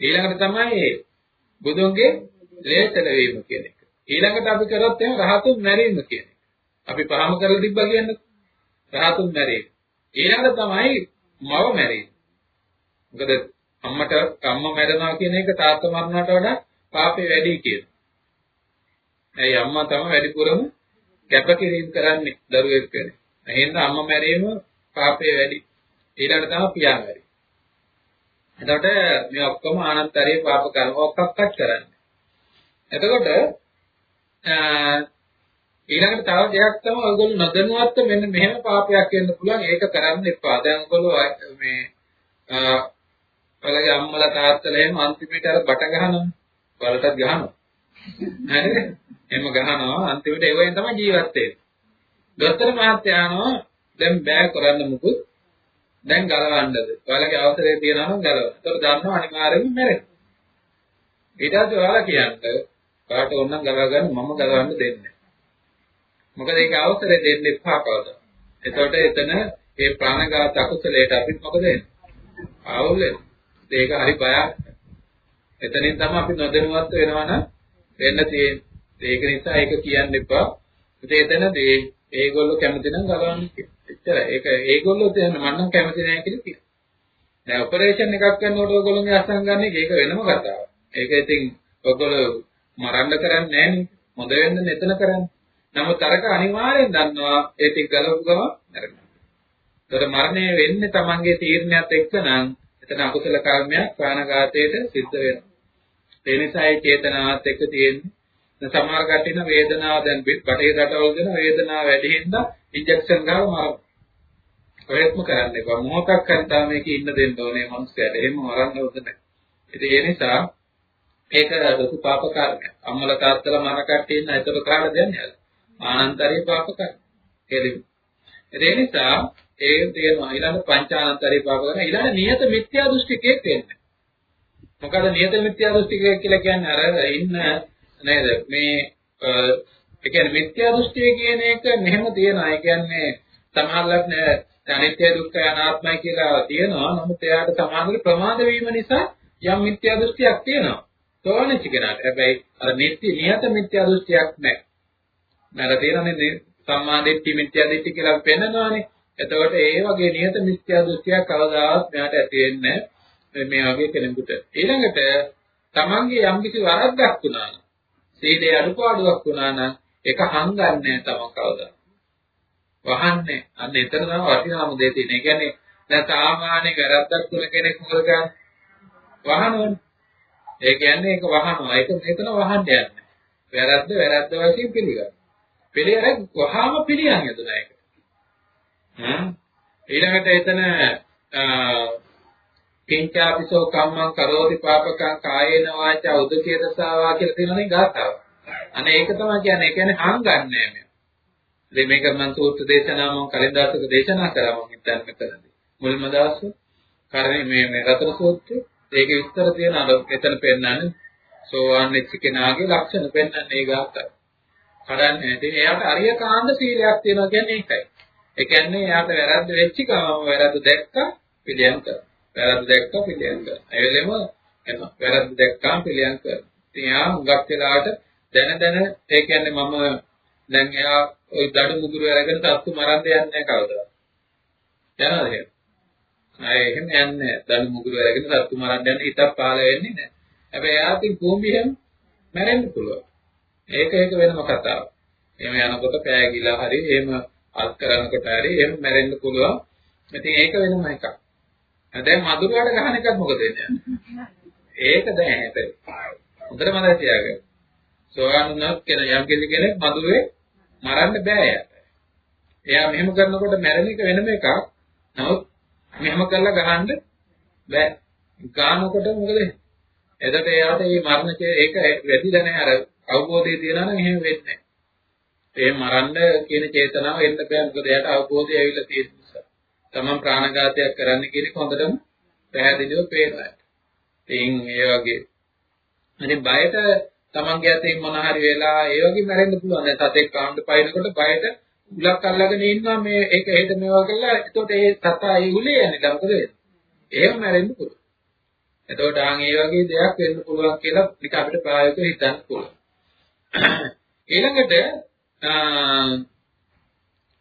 ඊළඟට තමයි බුදුන්ගේ ලේසල වීම කියන එක. ඊළඟට අපි කරොත් එහෙනම් රහතුන් මැරීම කියන එක. අපි පහම කරලා තිබ්බා කියන්නේ රහතුන් මැරීම. ඊළඟට තමයි මව මැරීම. මොකද අම්මට අම්මා මැරෙනවා කියන එක තාත්තා මරණයට වඩා පාපේ වැඩි කියන. ඇයි අම්මා තමයි වැඩිපුරම කැපකිරීම කරන්නේ දරුවෙක් වෙන්නේ. එහෙනම් අම්මා මැරීම පාපේ වැඩි. ඊළඟට තමයි පියා මැරීම. එතකොට මේ ඔක්කොම ආනන්තරයේ පාප කර්ම ඔක්කොක්වත් කරන්නේ. එතකොට ඊළඟට තව දෙයක් තමයි ඔයගොල්ලෝ නොදැනුවත්ව මෙන්න මෙහෙම පාපයක් වෙන්න පුළුවන් ඒක කරන්න එපා. දැන් ඔයගොල්ලෝ මේ ඔයාලගේ අම්මලා තාත්තලා එහෙම අන්තිමට අර බට ගහනවා. වලටත් ගහනවා. හරිද? එහෙම ගහනවා අන්තිමට ඒවෙන් තමයි ජීවත් වෙන්නේ. දොස්තර මහත්තයා යනවා දැන් බෑ කරන්න මුකුත් දැන් ගලවන්නද? ඔයාලගේ අවසරය තියනවා නම් ගලවන්න. ඒතකොට දන්නවා අනිවාර්යෙන්ම මැරෙනවා. ඊට පස්සේ ඔයාලා කියන්නේ කාට ඕනනම් ගලව ගන්න මම ගලවන්න දෙන්නේ. මොකද ඒක අවසරය දෙන්න එපා කවදා. එතකොට එතන ඒ ප්‍රාණඝාත අකුසලයට අපිත් මොකද වෙන්නේ? ආවුල් වෙනවා. ඒක හරි බයක්. එතනින් තමයි අපි නොදැනුවත් වෙනවනම් වෙන්න තියෙන්නේ. ඒක නිසා ඒක කියන්න එපා. ඉතින් එතනදී ඒගොල්ලෝ කැමති නම් ගලවන්න කියලා. එච්චරයි. ඒක ඒගොල්ලෝ දෙන්න මම නම් කැමති නැහැ කියලා කියනවා. දැන් ඔපරේෂන් එකක් කරනකොට ඔයගොල්ලෝගේ අසං ගන්න එක ඒක වෙනම කතාවක්. ඒක ඉතින් ඔයගොල්ලෝ මරන්න කරන්නේ නැහනේ. හොඳ වෙන්න එතන කරන්නේ. නමුත් අරක අනිවාර්යෙන් දන්නවා ඒ ටික ගලවපු ගම මරනවා. ඒතර මරණය වෙන්නේ Tamange තීරණයත් එක්ක නම් එතන අකුසල කර්මයක් ප්‍රාණඝාතයට සිද්ධ වෙනවා. ඒ නිසා ඒ චේතනාවත් එක්ක තියෙන්නේ සමහර කටින වේදනාව දැන් බටේ රටවල් දෙන වේදනාව වැඩි හින්දා ඉන්ජෙක්ෂන් ගාව මරනවා. ප්‍රයත්න කරන්න එපා. මොහොතක් හරි තා මේකේ ඉන්න දෙන්න ඕනේ මනුස්සයාට. එහෙම මරන්න හොඳ නැහැ. ඉතින් ඒ නිසා ඒක ලොකු පාප කර්මයක්. අම්මලා තාත්තලා මර කට්ටිය ඉන්න ඒතර කාට දෙන්නේ? ආනන්තරී පාප කර්ම. ඒ නිසා ඒ තියෙනවා ඊළඟ පංචානන්තරී පාප කරන ඊළඟ නියත මිත්‍යා දෘෂ්ටිකයෙක් වෙන්නේ. මොකද නියත මිත්‍යා දෘෂ්ටිකයෙක් කියලා කියන්නේ අර ඉන්න නේද මේ ඒ කියන්නේ මිත්‍යා දෘෂ්ටිය කියන එක මෙහෙම තියෙනවා. ඒ කියන්නේ සමහරවිට නෑ අනිත්‍ය දුක්ඛ අනාත්මයි කියලා තියෙනවා. නමුත් එයාට සමාධි ප්‍රමාද වීම නිසා යම් මිත්‍යා දෘෂ්ටියක් තියෙනවා. තෝරන්නේ කෙනාට. හැබැයි අර නිත්‍ය නියත මිත්‍යා දෘෂ්ටියක් නැහැ. නේද තේරෙන්නේ සම්මාදිට්ඨි මිත්‍යා දිට්ඨි කියලා පෙන්නනවානේ. එතකොට ඒ වගේ නියත මිත්‍යා දෘෂ්ටියක් කවදාවත් මෙයාට ඇති වෙන්නේ මේ වගේ කෙනෙකුට. ඊළඟට තමන්ගේ යම්කිසි වරද්දක් වුණා නම් සීලේ අඩුපාඩුවක් වුණා නම් ඒක හංගන්නේ තමන් කවදා. වහන්නේ. අන්න එතන තමයි වටිනාම දේ තියෙන්නේ. ඒ කියන්නේ දැන් සාමාන්‍ය වැරද්දක් කරන කෙනෙක් මොකද කරන්නේ? වහනවනේ. ඒ කියන්නේ ඒක වහනවා. ඒක මෙතන වහන්න යන්නේ. වැරද්ද වැරද්ද වශයෙන් පිළිගන්න. පිළිගන්න වහාම පිළියන් යදුනා ඒක. ඊළඟට එතන කිංචාපිසෝ කම්මං කරෝති පාපකං කායේන වාචා උදකේතසාවා කියලා තියෙනනේ ගාථාව. අනේ ඒක තමයි කියන්නේ. ඒ කියන්නේ හංගන්නේ මේ. ඉතින් මේක මම සූත්‍ර දේශනා මම කලින් දවසක දේශනා කරා මම හිතන්නේ මෙතනදී. මුල්ම දවසේ කරන්නේ මේ මේ රතන සූත්‍රය. ඒකේ විස්තර තියෙන අර එතන පෙන්නන්නේ සෝවාන් වෙච්ච කෙනාගේ ලක්ෂණ පෙන්නන්නේ ඒ ගාථාව. කඩන්නේ. ඉතින් එයාට අරියකාන්ත සීලයක් තියෙනවා කියන්නේ ඒකයි. ඒ කියන්නේ එයාට වැරද්ද වෙච්ච ගමම වැරද්ද දැක්කා පිළියම් කරනවා. වැරද්ද දැක්කා පිළියම් කරනවා. ඒ වෙලෙම එනවා. වැරද්ද දැක්කාම පිළියම් කරනවා. ඉතින් එයා හුඟක් වෙලාවට දැන දැන ඒ කියන්නේ මම දැන් එයා ওই දඩ මුගුරු අරගෙන සත්තු මරන්න යන්නේ නැහැ කවදාවත්. යනවද එහෙම? අය එහෙම යන්නේ දඩ මුගුරු අරගෙන සත්තු මරන්න යන හිතක් පහළ වෙන්නේ නැහැ. හැබැයි එයාටින් කොම්බිහෙම මැරෙන්න පුළුවන්. ඒක ඒක වෙනම කතාවක්. එහෙම යනකොට පෑ ගිලා හරි එහෙම අත් කරනකොට හරි එහෙම මැරෙන්න පුළුවන්. ඉතින් ඒක වෙනම එකක්. දැන් මදුරුවට ගහන එකත් මොකද වෙන්නේ? ඒක දැන් හැබැයි. හොඳට මතක තියාගන්න. සෝවාන්ුණත් කෙන යම් කෙනෙක් මදුරුවේ මරන්න බෑ යාට. එයා මෙහෙම කරනකොට මැරෙන එක වෙනම එකක්. නමුත් මෙහෙම කරලා ගහන්න බෑ. ගානකොට මොකද? එතකොට එයාට මේ මරණ ඒක වැඩිලා නැහැ අර අවබෝධය තියනවා නම් එහෙම වෙන්නේ නැහැ. ඒ මරන්න කියන චේතනාව එන්න බෑ මොකද එයාට අවබෝධය ඇවිල්ලා තියෙන නිසා. තමන් ප්‍රාණඝාතයක් කරන්න කියන එක හොඳටම පැහැදිලිව පේනවා. ඉතින් ඒ වගේ ඉතින් බයට තමන්ගේ අතින් මොන හරි වෙලා ඒ වගේ මැරෙන්න පුළුවන්. දැන් සතෙක් කාණ්ඩ පයින්නකොට බයට උලක් අල්ලගෙන ඉන්නවා මේ ඒක හෙට මේවා කළා. එතකොට ඒ සතා ඒ උලේ යන්නේ දැන් මොකද වෙන්නේ? එහෙම මැරෙන්න පුළුවන්. එතකොට ආන් ඒ වගේ දෙයක් වෙන්න පුළුවන් කියලා ටික අපිට ප්‍රායෝගිකව හිතන්න පුළුවන්. ඊළඟට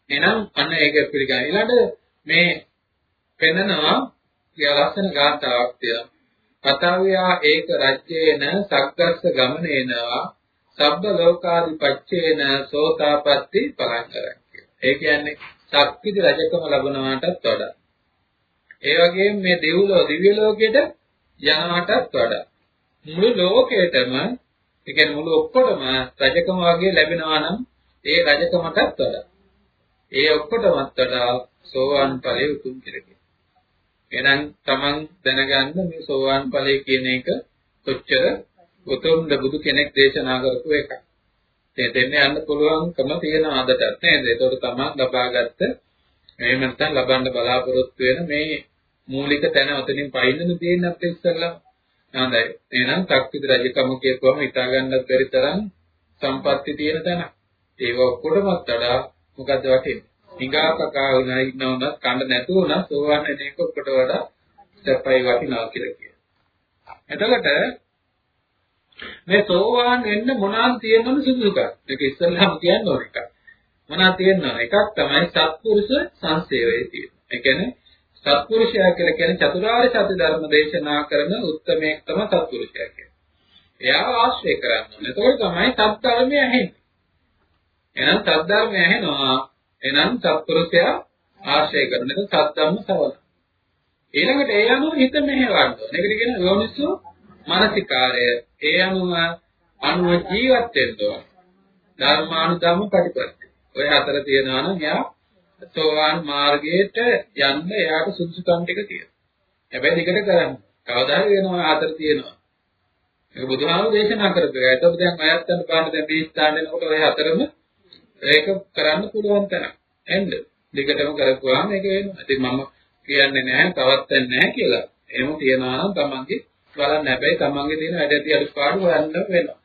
එනම් අන්න ඒක පිළිගන්න. ඊළඟට මේ පෙන්නනවා කියලා ලස්සන ගාථාවක් තියෙනවා. පතව්‍යා ඒක රජ්‍යේන සක්කස්ස ගමනේනවා සබ්බ ලෝකාදිපච්චේන සෝතාපට්ටි පරංකරක් කියලා. ඒ කියන්නේ ශක්තිති රජකම ලැබනවාටත් වඩා. ඒ වගේම මේ දෙව්ලෝ දිව්‍ය ලෝකෙට යනවාටත් වඩා මුළු ලෝකෙටම ඒ කියන්නේ මුළු ඔක්කොටම රජකම වගේ ලැබෙනවා නම් ඒ රජකමටත් වඩා ඒ ඔක්කොටමත් වඩා සෝවාන් ඵලයේ උතුම් කියලා එහෙනම් Taman දැනගන්න මේ සෝවාන් ඵලය කියන එක කොච්චර උතුම්ද බුදු කෙනෙක් දේශනා කරපු එකක්. ඒ දෙන්නේ යන්න පුළුවන්කම තියෙන ආදටත් නේද? ඒතකොට Taman ලබාගත්ත එහෙම නැත්නම් ලබන්න බලාපොරොත්තු වෙන මේ මූලික තැන ඔතනින් පයින්නද තියෙන්නේ අපිට ඉස්සෙල්ලා. හොඳයි. එහෙනම් තක්විද රජකම කියපුවම හිතා ගන්නත් බැරි තරම් සම්පත්‍ති තියෙන තැන. ඒක ඔක්කොටමත් වඩා මොකද්ද වටින්නේ? හිඟා කකා වුණා ඉන්නවනත් කන්න නැතුව උනත් සෝවාන් වෙන එක ඔක්කොට වඩා සැපයි වටිනවා කියලා කියනවා. එතකොට මේ සෝවාන් වෙන්න මොනවාද තියෙනවද සුදුසුකම්? ඒක ඉස්සෙල්ලාම කියන්න ඕන එකක්. මොනවාද තියෙනවද? එකක් තමයි සත්පුරුෂ සංසේවයේ තියෙන. ඒ කියන්නේ සත්පුරුෂයා කියලා කියන්නේ චතුරාර්ය සත්‍ය ධර්ම දේශනා කරන උත්මයෙක් තමයි සත්පුරුෂයා කියන්නේ. එයාව ආශ්‍රය කරන්න ඕනේ. එතකොට තමයි සත්‍ය ධර්මය ඇහෙන්නේ. එහෙනම් සත්‍ය ධර්මය ඇහෙනවා එහෙනම් සත්පුරුෂයා ආශ්‍රය කරන එක සත්‍යම්ම සවන. ඊළඟට ඒ අනුව හිත මෙහෙවන්න ඕනේ. ඒකට කියන යෝනිසෝ මානසිකාරය. ඒ අනුව අනුව ජීවත් වෙන්න ඕනේ. ධර්මානුධම්ම ප්‍රතිපත්ති. ඔය හතර තියෙනවා නම් එයා සෝවාන් මාර්ගයට යන්න එයාට සුදුසුකම් ටික තියෙනවා. හැබැයි දිගට කරන්න. කවදා හරි වෙනවා හතර තියෙනවා. ඒක බුදුහාමුදුරේ දේශනා කරපු එක. ඒතකොට දැන් අයත්තන් පාන දැන් මේ ස්ථානෙනකොට ඔය හතරම ඒක කරන්න පුළුවන් තරම්. එන්න. දිගටම කරපුවාම ඒක වෙනවා. ඉතින් මම කියන්නේ නැහැ තවත් නැහැ කියලා. එහෙම තියනවා නම් තමන්ගේ බලන්න හැබැයි තමන්ගේ තියෙන වැඩ ඇති අඩුපාඩු හොයන්න වෙනවා.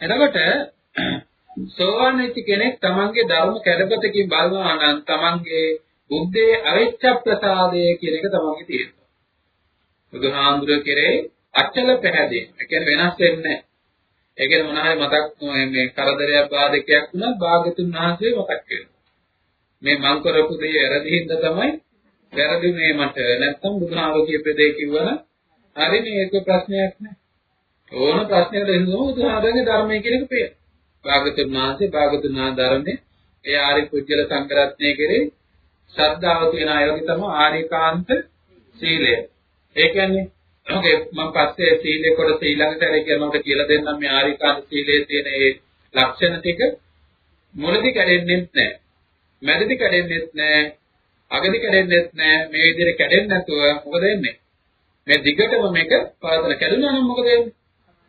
එතකොට සෝවාන් වෙච්ච කෙනෙක් තමන්ගේ ධර්ම කැඩපතකින් බලනවා නම් තමන්ගේ බුද්ධේ අවිච්ඡ ප්‍රසාදය කියන එක තමන්ගේ තියෙනවා. බුදුහාමුදුර කෙරේ අචල පැහැදිලි. ඒ කියන්නේ වෙනස් වෙන්නේ නැහැ. ඒ කියන්නේ මොන හරි මතක් මේ කරදරයක් බාධකයක් වුණා භාගතුන් වහන්සේ මතක් වෙනවා. මේ මං කරපු දේ වැරදිින්ද තමයි වැරදිුනේ මට නැත්තම් බුදුහාමුදුර කියපේ දේ කිව්වනම් හරිනේ ඒක ප්‍රශ්නයක් නෑ. ඕන ප්‍රශ්නයකට එනවා බුදුහාමුදුරගේ ධර්මයේ කියන එක පේනවා. භාගතුන් වහන්සේ භාගතුන් වහන්සේ ධර්මයේ ඒ ආරි කුජල සංගරත්නය කරේ ශ්‍රද්ධාව තියෙන අය වගේ තමයි ආරිකාන්ත සීලය. ඒ කියන්නේ ඔකේ මම පස්සේ සීලේ කොටස ඊළඟට ඇරි කියනකොට කියලා දෙන්නම් මේ ආරිකාන්ත සීලයේ තියෙන ඒ ලක්ෂණ ටික මුලදි කැඩෙන්නේ නැහැ. මැදදි කැඩෙන්නේ නැහැ. අගදි කැඩෙන්නේ නැහැ. මේ විදිහට කැඩෙන්නේ නැතුව මොකද වෙන්නේ? මේ දිගටම මේක පාදන කැඩුනා නම් මොකද වෙන්නේ?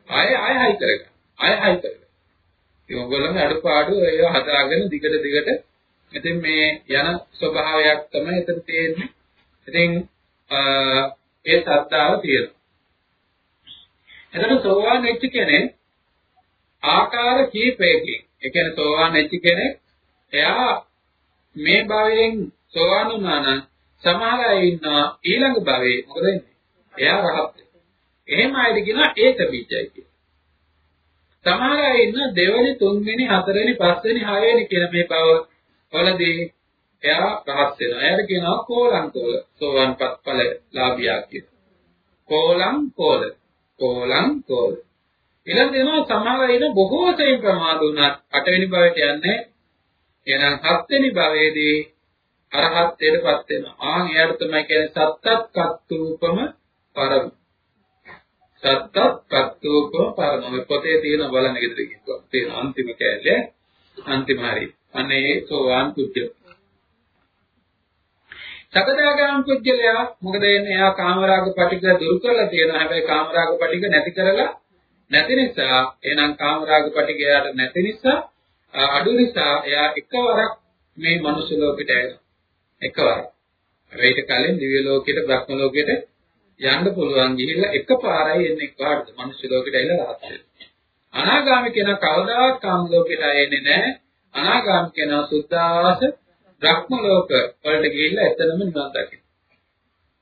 ආය ආය හයි කරගන්න. ආය හයි කරගන්න. ඒ ඔයගොල්ලන්ගේ අඩුපාඩු ඒව හදාගෙන දිගට දිගට ඉතින් මේ යන ස්වභාවයක් තමයි එතන තියෙන්නේ. ඉතින් ඒ සත්‍තාව තියෙනවා. එතකොට සෝවාන් වෙච්ච කෙනෙක් ආකාර කීපයකින් ඒ කියන්නේ සෝවාන් වෙච්ච කෙනෙක් එයා මේ භවයෙන් සෝවාන් වුණා නම් සමහර අය ඉන්නවා ඊළඟ භවයේ මොකද වෙන්නේ? එයා රහත් වෙනවා. එහෙම අයද කියනවා ඒක බීජයි කියලා. සමහර අය ඉන්න දෙවෙනි, තුන්වෙනි, හතරවෙනි, පස්වෙනි, හයවෙනි කියන මේ භව වලදී එයා රහත් වෙනවා. එයාට කියනවා කෝලංකෝල සෝවන් පත්ඵල ලාභියා කියලා. කෝලං කෝල. කෝලං කෝල. ඊළඟ දෙනවා සමහර ඉන බොහෝ සෙයින් ප්‍රමාද වුණත් අටවෙනි භවයට යන්නේ එහෙනම් හත්වෙනි භවයේදී අරහත්ත්වයටපත් වෙනවා. ආන් එයාට තමයි කියන්නේ සත්තත් කත්තුපම පරම. සත්තත් කත්තුපම පරම. ඔය පොතේ තියෙන බලන්න ගෙදර කිව්වා. තියෙන අන්තිම කැලේ අන්තිම හරිය. අනේ සෝවාන් කුජ්ජ සකදාගාම පුජ්‍යලයා මොකද එන්නේ එයා කාමරාග පටික දුරු කරලා තියෙනවා හැබැයි කාමරාග පටික නැති කරලා නැති නිසා එහෙනම් කාමරාග පටික එයාට නැති නිසා අඩු නිසා එයා එකවරක් මේ මනුෂ්‍ය ලෝකෙට ඇවිල්ලා එකවරක් ඊට කලින් දිව්‍ය ලෝකෙට බ්‍රහ්ම ලෝකෙට යන්න පුළුවන් ගිහිල්ලා එකපාරයි එන්නේ එක්කහටද මනුෂ්‍ය ලෝකෙට ඇවිල්ලා රහත් වෙනවා. අනාගාමී කෙනා කවදාවත් කාම ලෝකෙට එන්නේ නැහැ. අනාගාමී කෙනා සුද්ධාවාස බ්‍රහ්ම ලෝක වලට ගිහිල්ලා එතනම නිවන් දකිනවා.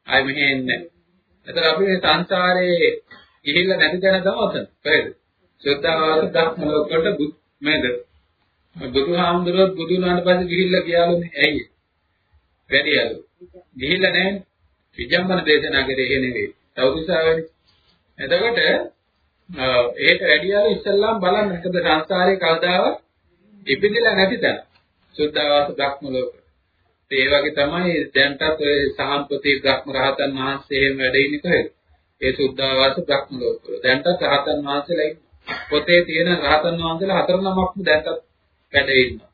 ආයි මෙහෙ එන්නේ. එතන අපි මේ සංසාරේ ගිහිල්ලා නැති තැන තමයි ඔතන. හරිද? සුද්ධාවාස බ්‍රහ්ම ලෝක වලට මේද බුදුහාමුදුරුවෝ බුදු වුණාට පස්සේ ගිහිල්ලා ගියාලුනේ ඇයි? වැඩියලු. ගිහිල්ලා නැහැ. විජම්බන දේශනා කරේ එහෙ නෙවෙයි. තවුතිසාවනේ. එතකොට ඒකට වැඩියලු ඉස්සල්ලාම් බලන්න මොකද සංසාරේ කවදාවත් ඉපදිලා නැති තැන. සුද්ධාවාස බ්‍රහ්ම ලෝක. ඒ වගේ තමයි දැන්ටත් ඔය සහම්පති බ්‍රහ්ම රහතන් වහන්සේ එහෙම වැඩ ඉන්නේ කොහෙද? ඒ සුද්ධාවාස බ්‍රහ්ම ලෝකවල. දැන්ටත් රහතන් වහන්සේලා ඉන්නේ. පොතේ තියෙන රහතන් වහන්සේලා හතර නමක්ම දැන්ටත් වැඩ ඉන්නවා.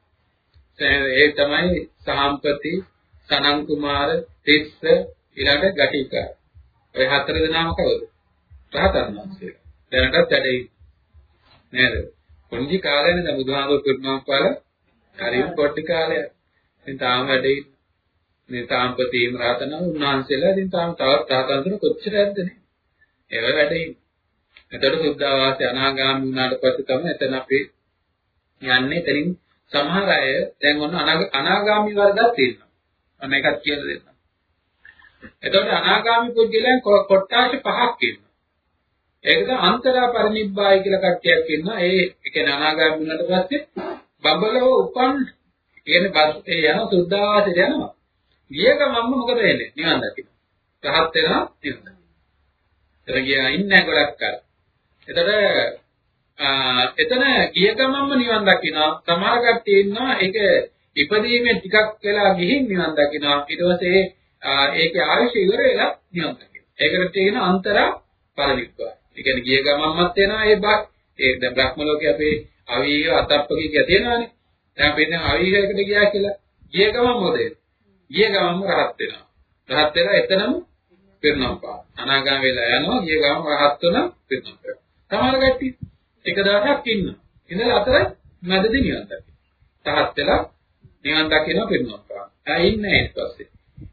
ඒ තමයි සහම්පති, සනන් කුමාර, තිස්ස, ඊළඟ ගටිකා. ඔය හතර දෙනාම කවුද? රහතන් වහන්සේලා. දැනටත් වැඩ ඉන්නේ. නේද? පොඩි කාලේ නේද බුදුහාමුදුරු පිරුණම් පාල හරිම පොඩි කාලයක්. ඉතින් තාම වැඩ ඉන්නේ. මේ තාම්පතීම රහතන උන්වහන්සේලා ඉතින් තාම තවත් රහතන්තර කොච්චර ඇද්දනේ. ඒව වැඩ ඉන්නේ. එතකොට සුද්ධාවාසය අනාගාමී වුණාට පස්සේ තමයි එතන අපි යන්නේ. එතනින් සමහර අය දැන් ඔන්න අනාගාමී වර්ගයක් තියෙනවා. අන්න එකක් කියලා දෙන්න. එතකොට අනාගාමී පුද්ගලයන් කොට්ටාශ පහක් ඉන්නවා. ඒකද අන්තරා පරිනිබ්බායි කියලා කට්ටියක් ඉන්නවා. ඒ කියන්නේ අනාගාමී වුණාට පස්සේ බබලව උපන් කියන්නේ බස් ඒ යන සුද්ධාවාසයට යනවා. ගිය ගමන්ම මොකද වෙන්නේ? නිවන් දකින්න. රහත් වෙනවා නිවන්. එතන ගියා ඉන්නේ ගොඩක් කල්. එතකොට එතන ගිය ගමන්ම නිවන් දකින්නවා. සමහර කට්ටිය ඉන්නවා ඒක ඉපදීමේ ටිකක් වෙලා ගිහින් නිවන් දකින්නවා. ඊට පස්සේ ඒකේ ආයුෂ ඉවර වෙලා නිවන් දකින්නවා. ඒකට තියෙන අන්තර පරිවික්වා. ඒ කියන්නේ ගිය ගමන්මත් වෙනවා ඒ බා ඒ දැන් බ්‍රහ්ම ලෝකේ අපේ අවීර අතප්පකී කිය තියෙනවානේ. දැන් අපි ඉන්නේ අවීරයකට ගියා කියලා. ගිය ගමන් මොකද ගිය ගමන්ම රහත් වෙනවා. රහත් වෙලා එතනම පිරුණම් පාන. අනාගාම වෙලා යනවා ගිය ගමන් රහත් වෙන පිරුණම් පාන. සමහර කට්ටිය එක දවසක් ඉන්නවා. ඉඳලා අතර මැදදී නිවන් දකින්න. රහත් වෙලා නිවන් දකින්න පිරුණම් පාන. ආ ඉන්නේ ඊට පස්සේ.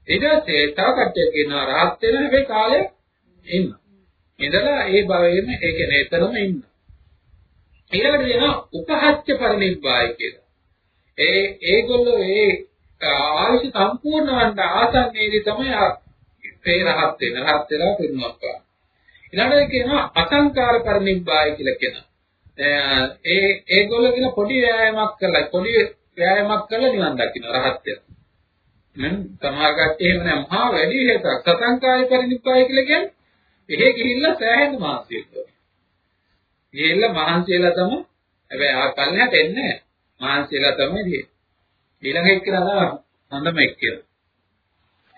ඊට පස්සේ තව කට්ටියක් කියනවා රහත් වෙන හැබැයි කාලයක් ඉන්න. ඉඳලා ඒ භවයේම ඒ කියන්නේ එතරම් ඉන්න. ඊළඟට දෙනවා උපහච්ච පරිනිබ්බාය කියලා. ඒ ඒගොල්ලෝ ඒ ආයුෂ සම්පූර්ණ වන්න ආසන්නයේදී තමයි ඒ රහත් වෙන රහත් වෙලා පිරුණක් ගන්න. ඊළඟට කියනවා අසංකාර පරිනිබ්බාය කියලා කියනවා. ඒ ඒගොල්ලෝ කියන පොඩි ව්‍යායාමයක් කරලා පොඩි ව්‍යායාමයක් කරලා නිවන් දකින්න රහත් වෙනවා. නම් සමහර කට්ටිය එහෙම නෑ මහා වැඩි හේතක් සසංකාරී පරිනිබ්බාය කියලා කියන්නේ එහෙ ගිහිල්ලා සෑහෙන මාසියක්. ගිහිල්ලා මහන්සියලා තමයි හැබැයි ආ කල්යහට එන්නේ මහන්සියලා තමයි තියෙන්නේ. ඊළඟ එක්කලා තමයි හොඳම එක්කලා.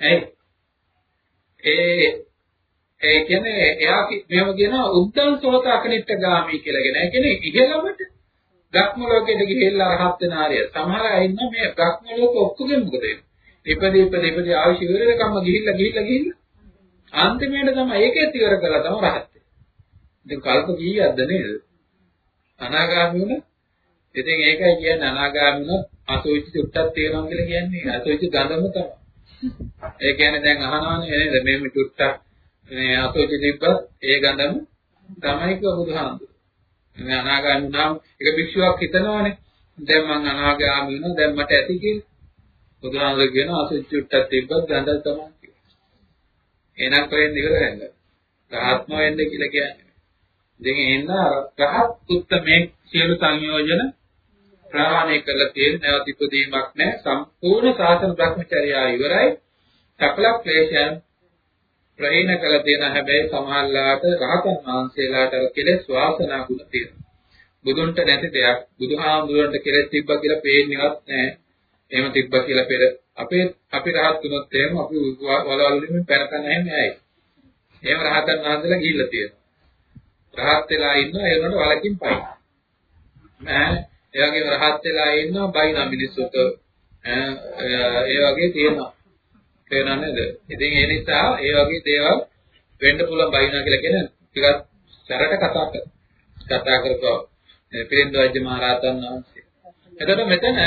ඇයි? ඒ ඒ කියන්නේ එයා මෙහෙම කියනවා උද්දං සෝත අකනිට්ඨ ගාමි කියලා කියන. ඒ කියන්නේ ඉහළමට භ්‍රම ලෝකෙට ගිහිල්ලා රහත් වෙන ආර්ය. සමහර අය ඉන්න මේ භ්‍රම ලෝක ඔක්කොගෙම මොකද වෙන්නේ? ඉපදී ඉපදී ඉපදී අවශ්‍ය ඉවරකම්ම ගිහිල්ලා ගිහිල්ලා ගිහිල්ලා අන්තිමේට තමයි ඒකෙත් ඉවර කරලා තමයි රහත් වෙන්නේ. ඉතින් කල්ප කීයක්ද නේද? අනාගාමී වුණ. ඉතින් ඒකයි කියන්නේ අනාගාමී වුණ අසුචි චුට්ටක් තියෙනවා කියලා කියන්නේ අසුචි ගඳම තමයි. ඒ කියන්නේ දැන් අහනවානේ නේද මේ මේ චුට්ටක් මේ අසුචි තිබ්බත් ඒ ගඳම තමයි කිව්ව බුදුහාමුදුරුවෝ. මේ අනාගාමී වුණාම ඒක භික්ෂුවක් හිතනවානේ. දැන් මං අනාගාමී වෙනවා දැන් මට ඇති කියලා. බුදුහාමුදුරුවෝ කියනවා අසුචි චුට්ටක් තිබ්බත් ගඳ තමයි කියලා. එහෙනම් කොහෙන්ද ඉවර වෙන්නේ? ආත්ම වෙන්නේ කියලා කියන්නේ. ඉතින් එහෙනම් රහත් උත්තමේ සියලු සංයෝජන ප්‍රහාණය කරලා තියෙන නැවත ඉපදීමක් නැහැ. සම්පූර්ණ සාසන භ්‍රමචර්යාව ඉවරයි. සකල ක්ලේශයන් ප්‍රහීන කළ තියෙන හැබැයි සමහරලාට රහතන් වහන්සේලාට කෙලෙස් වාසනා ගුණ තියෙනවා. බුදුන්ට නැති දෙයක් බුදුහාමුදුරන්ට කෙලෙස් තිබ්බා කියලා පේන්නේවත් නැහැ. එහෙම තිබ්බා කියලා පෙර අපේ අපි රහත් වුණොත් එහෙම අපි වලවල් වලින් පැන පැන නැහැ ඇයි? එහෙම රහතන් වහන්සේලා ගිහිල්ලා තියෙනවා. රහත් වෙලා ඉන්නවා ඒ වුණාට වලකින් පයි නෑ ඒ වගේම රහත් වෙලා ඉන්නවා බයින මිනිස්සුත් ඒ වගේ තියෙනවා. තේරෙනව නේද? ඉතින් ඒ නිසා ඒ වගේ දේවල් වෙන්න පුළුවන් බයිනා කියලා කියන ටිකක් සැරට කතා කර. කතා කරපුවා පිරින්ද වෛද්‍ය මහරහතන් වහන්සේ. එතකොට මෙතන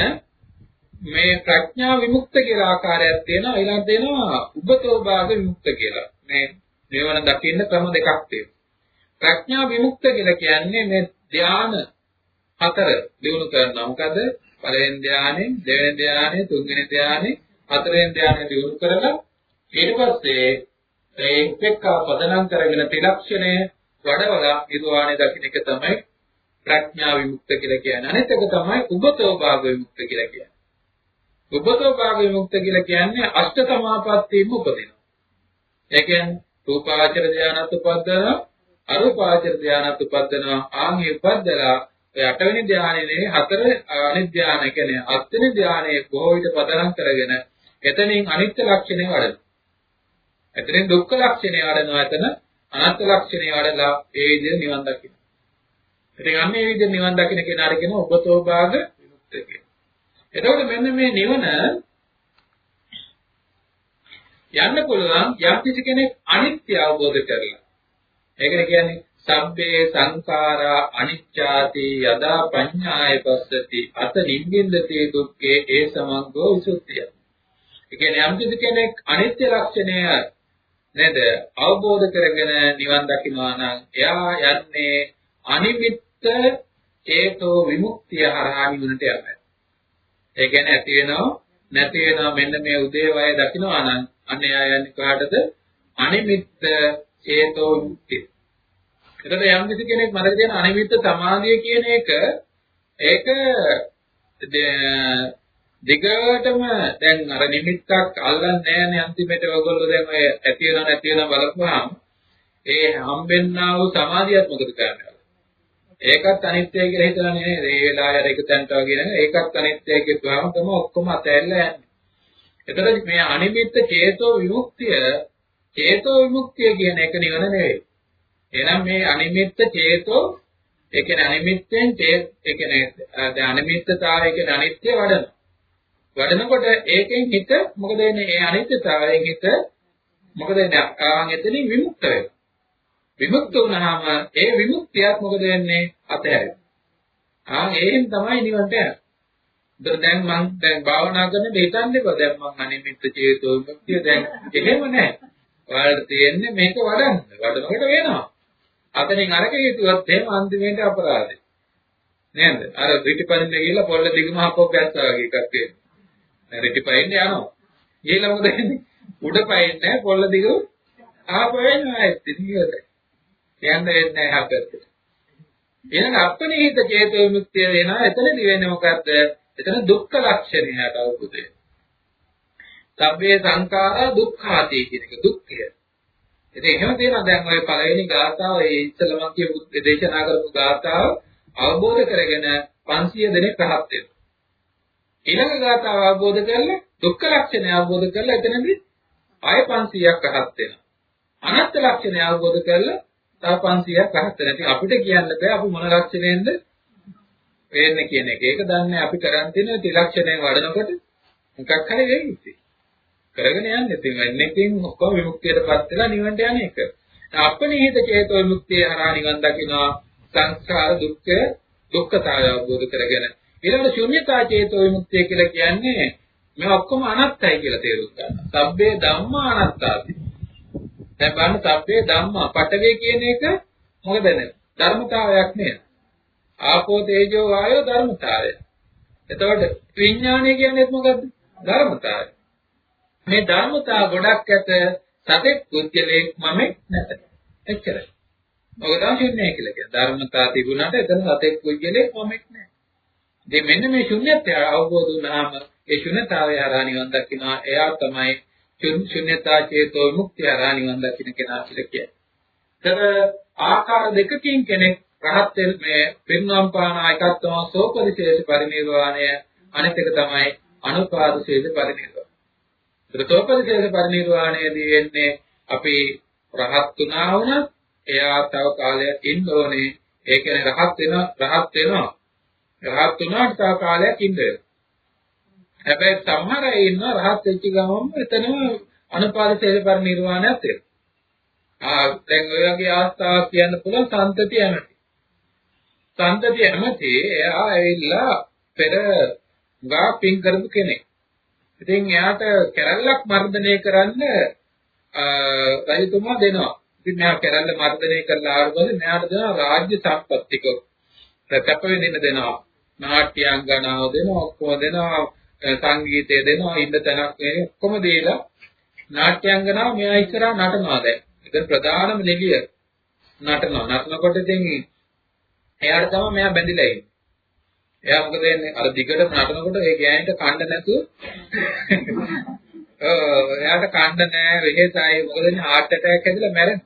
මේ ප්‍රඥා විමුක්ත කියලා ආකාරයක් තියෙනවා. ඊළඟ දෙනවා උබතෝ භාග විමුක්ත කියලා. මේ නිවන දකින්න ක්‍රම දෙකක් තියෙනවා. ප්‍රඥා විමුක්ත කියලා කියන්නේ මේ ධාන හතර දිනු කරනවා. මොකද පළවෙනි ධානය, දෙවෙනි ධානය, තුන්වෙනි ධානය, හතරවෙනි ධානය දිනු කරලා ඊට පස්සේ ඒ එක්ක පදනම් කරගෙන ත්‍රිලක්ෂණය වඩවලා නිර්වාණය දකින්න එක තමයි ප්‍රඥා විමුක්ත කියලා කියන්නේ. අනිත් එක තමයි උබතෝ භාග විමුක්ත කියලා කියන්නේ. උබතෝ භාග විමුක්ත කියලා කියන්නේ අෂ්ට සමාපත්තියම උපදිනවා. ඒ කියන්නේ රූපාචර ධානත් උපද්දනවා, අරූපාචර ධානත් උපද්දනවා. ආන්ගේ උපද්දලා ඒ අටවෙනි ධානයේ හතර අනිත් ධානය කියන්නේ අත්වෙනි ධානයේ බොහෝ විට පදනම් කරගෙන එතනින් අනිත්‍ය ලක්ෂණය වඩනවා. එතනින් දුක්ඛ ලක්ෂණය වඩනවා එතන අනාත්ම ලක්ෂණය වඩලා ඒ විදිහට නිවන් දකින්න. ඉතින් අන්න ඒ විදිහට නිවන් දකින්න කෙනාට කියන උපතෝ භාග විමුක්ත කියලා. එතකොට මෙන්න මේ නිවන යන්න පුළුවන් යම් කිසි කෙනෙක් අනිත්‍ය අවබෝධ කරලා. ඒකනේ කියන්නේ සබ්බේ සංඛාරා අනිච්ඡාති යදා පඤ්ඤාය පස්සති අත නිබ්බින්දති දුක්ඛේ ඒ සමග්ගෝ විසුද්ධිය. ඒ කියන්නේ යම් කිසි කෙනෙක් අනිත්‍ය ලක්ෂණය නේද අවබෝධ කරගෙන නිවන් දකිනවා නම් එයා යන්නේ අනිමිත්ත හේතෝ විමුක්තිය හරහා නිවනට යනවා. ඒ කියන්නේ ඇති වෙනව නැති වෙනව මෙන්න මේ උදේවය දකිනවා නම් අන්න එයා යන්නේ කාටද? අනිමිත්ත හේතෝ විමුක්තිය. එතකොට යම් කිසි කෙනෙක් මතක තියාගන්න අනිමිත්ත සමාධිය කියන එක ඒක දිගටම දැන් අර නිමිත්තක් අල්ලන්නේ නැහැනේ අන්තිමට ඔයගොල්ලෝ දැන් ඔය ඇති වෙනව නැති වෙනව බලපුවාම ඒ හම්බෙන්නා වූ සමාධියත් මොකද කරන්නේ? ඒකත් අනිත්‍යයි කියලා හිතලා නේද? ඒ වෙලාවේ අර එක තැනට වගේ නේද? ඒකත් අනිත්‍යයි කියපුවාම තමයි ඔක්කොම අතහැරලා යන්නේ. එතකොට මේ අනිමිත්ත චේතෝ විමුක්තිය චේතෝ විමුක්තිය කියන එක නිවන නෙවෙයි. එහෙනම් මේ අනිමිත්ත චේතෝ ඒ කියන්නේ අනිමිත්තෙන් ඒ කියන්නේ දැන් අනිමිත්තතාවය කියන්නේ අනිත්‍ය වඩනවා. වඩනකොට ඒකෙන් හිත මොකද වෙන්නේ? ඒ අනිත්‍යතාවයෙන් හිත මොකද වෙන්නේ? ආන් එතනින් විමුක්ත වෙනවා. විමුක්ත වුණාම ඒ විමුක්තියත් මොකද වෙන්නේ? අතහැරෙනවා. ආන් ඒෙන් තමයි නිවන්ට යන්නේ. ඒතර දැන් මම දැන් භාවනා කරන දෙහිතන්නේකෝ දැන් මම අනිමිත්ත චේතෝ විමුක්තිය දැන් එහෙම නැහැ. ඔයාලට තියෙන්නේ මේක වඩන්න. වඩනකොට වෙනවා. අතනින් අරක හේතුවත් එහෙම අන්තිමේට අපරාධේ. නේද? අර රිටිපදින්න ගිහලා පොල්ල දිගම හපොක් ගැස්සා වගේ එකක් තියෙනවා. රිටිපදින්න යනවා. ගිහලා මොකද වෙන්නේ? උඩ පයින්නේ පොල්ල දිග ආපහු එනවා ඒත් ඉතින් යන්න වෙන්නේ නැහැ අපැත්තට. එහෙනම් අපනිහිත චේතෝ විමුක්තිය වෙනවා. එතනදි වෙන්නේ මොකද්ද? එතන දුක්ඛ ලක්ෂණයට අවබෝධය. සබ්බේ සංඛාරා දුක්ඛාති කියන එක දුක්ඛය. ඉතින් එහෙම තියෙනවා දැන් ඔය පළවෙනි ගාථාව ඒ ඉස්සලම කියපු දේශනා කරපු ගාථාව අවබෝධ කරගෙන 500 දෙනෙක් රහත් වෙනවා. ඊළඟ ගාථාව අවබෝධ කරලා දුක්ඛ ලක්ෂණය අවබෝධ කරලා එතනදී ආය 500ක් රහත් වෙනවා. අනත්ත් ලක්ෂණය අවබෝධ කරලා තව 500ක් රහත් වෙනවා. ඉතින් අපිට කියන්න බෑ අපි මොන ලක්ෂණයෙන්ද වෙන්නේ කියන එක. ඒක දන්නේ අපි කරන් තියෙන ත්‍රිලක්ෂණයෙන් වඩනකොට මොකක් හරි වෙයි ඉතින්. කරගෙන යන්න ඉතින් එන්නකින් ඔක්කොම විමුක්තියටපත් වෙලා නිවන්ට යන එක. අපනිහිත චේතෝ විමුක්තිය හරහා නිවන් දකිනවා සංස්කාර දුක්ඛ දුක්ඛතාවය අවබෝධ කරගෙන. ඊළඟට ශුන්‍යතා චේතෝ විමුක්තිය කියලා කියන්නේ මේ ඔක්කොම අනත්තයි කියලා තේරුම් ගන්න. සබ්බේ ධම්මා අනත්තාති. දැන් බලන්න සබ්බේ ධම්මා පටවේ කියන එක මොකද ධර්මතාවයක් නේද? ආපෝ තේජෝ වායෝ ධර්මතාවය. එතකොට විඥානය කියන්නේ මොකද්ද? ධර්මතාවය. මේ ධර්මතා ගොඩක් ඇත සතෙක් පුද්ගලයෙක් මම නැත. එච්චරයි. ඔක තමයි ශුන්‍යය කියලා කියන්නේ. ධර්මතා තිබුණාට එතන සතෙක් පුද්ගලයෙක් මම නැහැ. ඉතින් මෙන්න මේ ශුන්‍යත්වය අවබෝධ වුණාම ඒ ශුන්‍යතාවය හරහා නිවන් දකිනවා. එයා තමයි ශුන්‍යතා චේතෝ විමුක්තිය හරහා නිවන් දකින්න කෙනා කියලා කියන්නේ. ඒතර ආකාර දෙකකින් කෙනෙක් රහත් මේ පින්නම් පාන එකක් තමයි සෝපරිශේෂ පරිනිර්වාණය අනිත් එක තමයි අනුපාදශේෂ පරිනිර්වාණය. සෝපරිශේෂ පරිනිර්වාණයදී වෙන්නේ අපි රහත් වුණා වුණත් එයා තව කාලයක් ඉන්න ඕනේ. ඒ කියන්නේ රහත් වෙන රහත් වෙනවා. රහත් වුණාට තව කාලයක් ඉන්න වෙනවා. හැබැයි සමහර අය ඉන්න රහත් වෙච්ච ගමන්ම එතනම අනුපාදශේෂ පරිනිර්වාණයක් වෙනවා. ආ දැන් ඔය වගේ අවස්ථාවක් කියන්න පුළුවන් සම්තතිය ඇමති. සන්තතිය ඇමති එයා ඇවිල්ලා පෙර ගා පින් කරපු කෙනෙක්. ඉතින් එයාට කැරල්ලක් මර්ධනය කරන්න රජතුමා දෙනවා. ඉතින් මෙයා කැරල්ල මර්ධනය කරලා ආවද මෙයාට දෙනවා රාජ්‍ය සම්පත්තික ප්‍රකප වෙන්න දෙනවා. නාට්‍යාංගනාව දෙනවා, ඔක්කොම දෙනවා, සංගීතය දෙනවා, ඉන්න තැනක් මේ ඔක්කොම දීලා නාට්‍යාංගනාව මෙයා ඉස්සරහා නටනවා දැන්. ඒක ප්‍රධානම නෙලිය නටනවා. නටනකොට ඉතින් එයාට තමයි මෙයා බැඳිලා ඉන්නේ. එයා මොකද වෙන්නේ? අර දිගට නටනකොට ඒ ගෑනිට කන්න නැතුව ඔව් එයාට කන්න නෑ වෙහෙසයි මොකද වෙන්නේ? heart attack හැදිලා මැරෙනවා.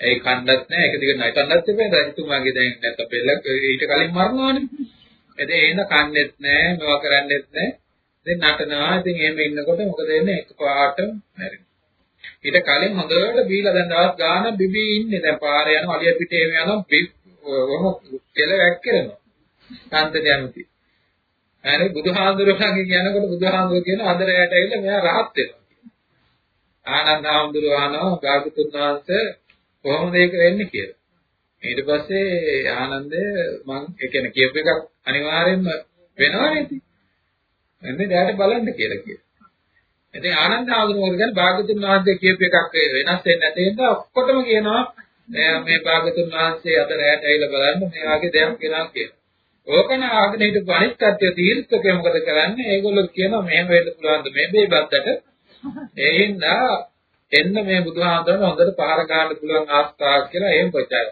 ඒ කන්නත් නෑ ඒක දිගට නටන්නත් එපා. රජතුමාගේ දැන් නැත්නම් බෙල්ල ඊට කලින් මරනවානේ. එතේ එන කන්නේත් නෑ මේවා කරන්නේත් නෑ. ඉතින් නටනවා. ඉතින් එහෙම ඉන්නකොට මොකද වෙන්නේ? එකපාරට මැරෙනවා. ඊට කලින් හොඳට බීලා දැන් දවස් ගාන බිබී ඉන්නේ. දැන් පාරේ යනවා අලිය පිටේ යනවා ඔහොම කෙල වැක්කිරෙනවා. සාන්තට යමුති. හරි බුදුහාඳුරගේ කියනකොට බුදුහාඳුර කියන අදරයට ඇවිල්ලා මෙයා rahat වෙනවා. ආනන්ද හාමුදුරුව අහනවා ගාගතුන් වහන්සේ කොහොමද ඒක වෙන්නේ කියලා. ඊට පස්සේ ආනන්දය මං ඒ කියන්නේ කියපු එකක් අනිවාර්යෙන්ම වෙනවනේ ඉතින්. එන්නේ දැයට බලන්න කියලා කියනවා. ඉතින් ආනන්ද හාමුදුරුවෝ කියන්නේ භාගතුන් වහන්සේ කියපු එකක් වෙනස් වෙන්නේ නැති නිසා ඔක්කොටම කියනවා මේ භාගතුන් වහන්සේ අද රැයට ඇවිල්ලා බලන්න මේ වගේ දෙයක් කියලා කියනවා. ඕකන ආගෙන හිටපු අනිත් කට්ටිය තීර්ථකය මොකද කරන්නේ? ඒගොල්ලෝ කියනවා මෙහෙම වෙන්න පුළුවන්ද මේ බේබද්දට? ඒ හින්දා එන්න මේ බුදුහාමුදුරන් හොඳට පහර ගන්න පුළුවන් ආස්ථාවක් කියලා එහෙම ප්‍රචාර.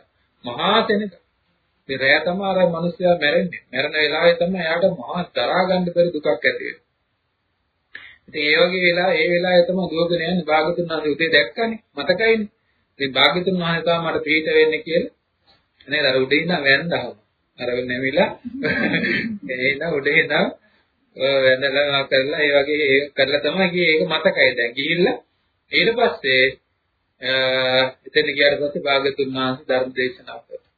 මහා සෙනඟ. මේ රැය තමයි අර මිනිස්සයා මැරෙන්නේ. මැරෙන වෙලාවේ තමයි එයාට මහා දරා ගන්න බැරි දුකක් ඇති වෙන්නේ. ඉතින් ඒ වගේ වෙලා ඒ වෙලාවේ තමයි දුවගෙන යන්නේ භාගතුන් වහන්සේ උදේ දැක්කනේ මතකයිනේ. ඉතින් භාගතුන් වහන්සේ තමයි මට පිට වෙන්නේ කියලා. නේද අර උඩින් ඉන්න වැන්දහම. අර නැමිලා එන උඩේ ඉඳන් වැඳලා කරලා ඒ වගේ ඒ කරලා තමයි ගියේ ඒක මතකයි දැන් ගිහිල්ලා ඊට පස්සේ එතන ගියාට පස්සේ භාගතුන් වහන්සේ ධර්ම දේශනා කළා.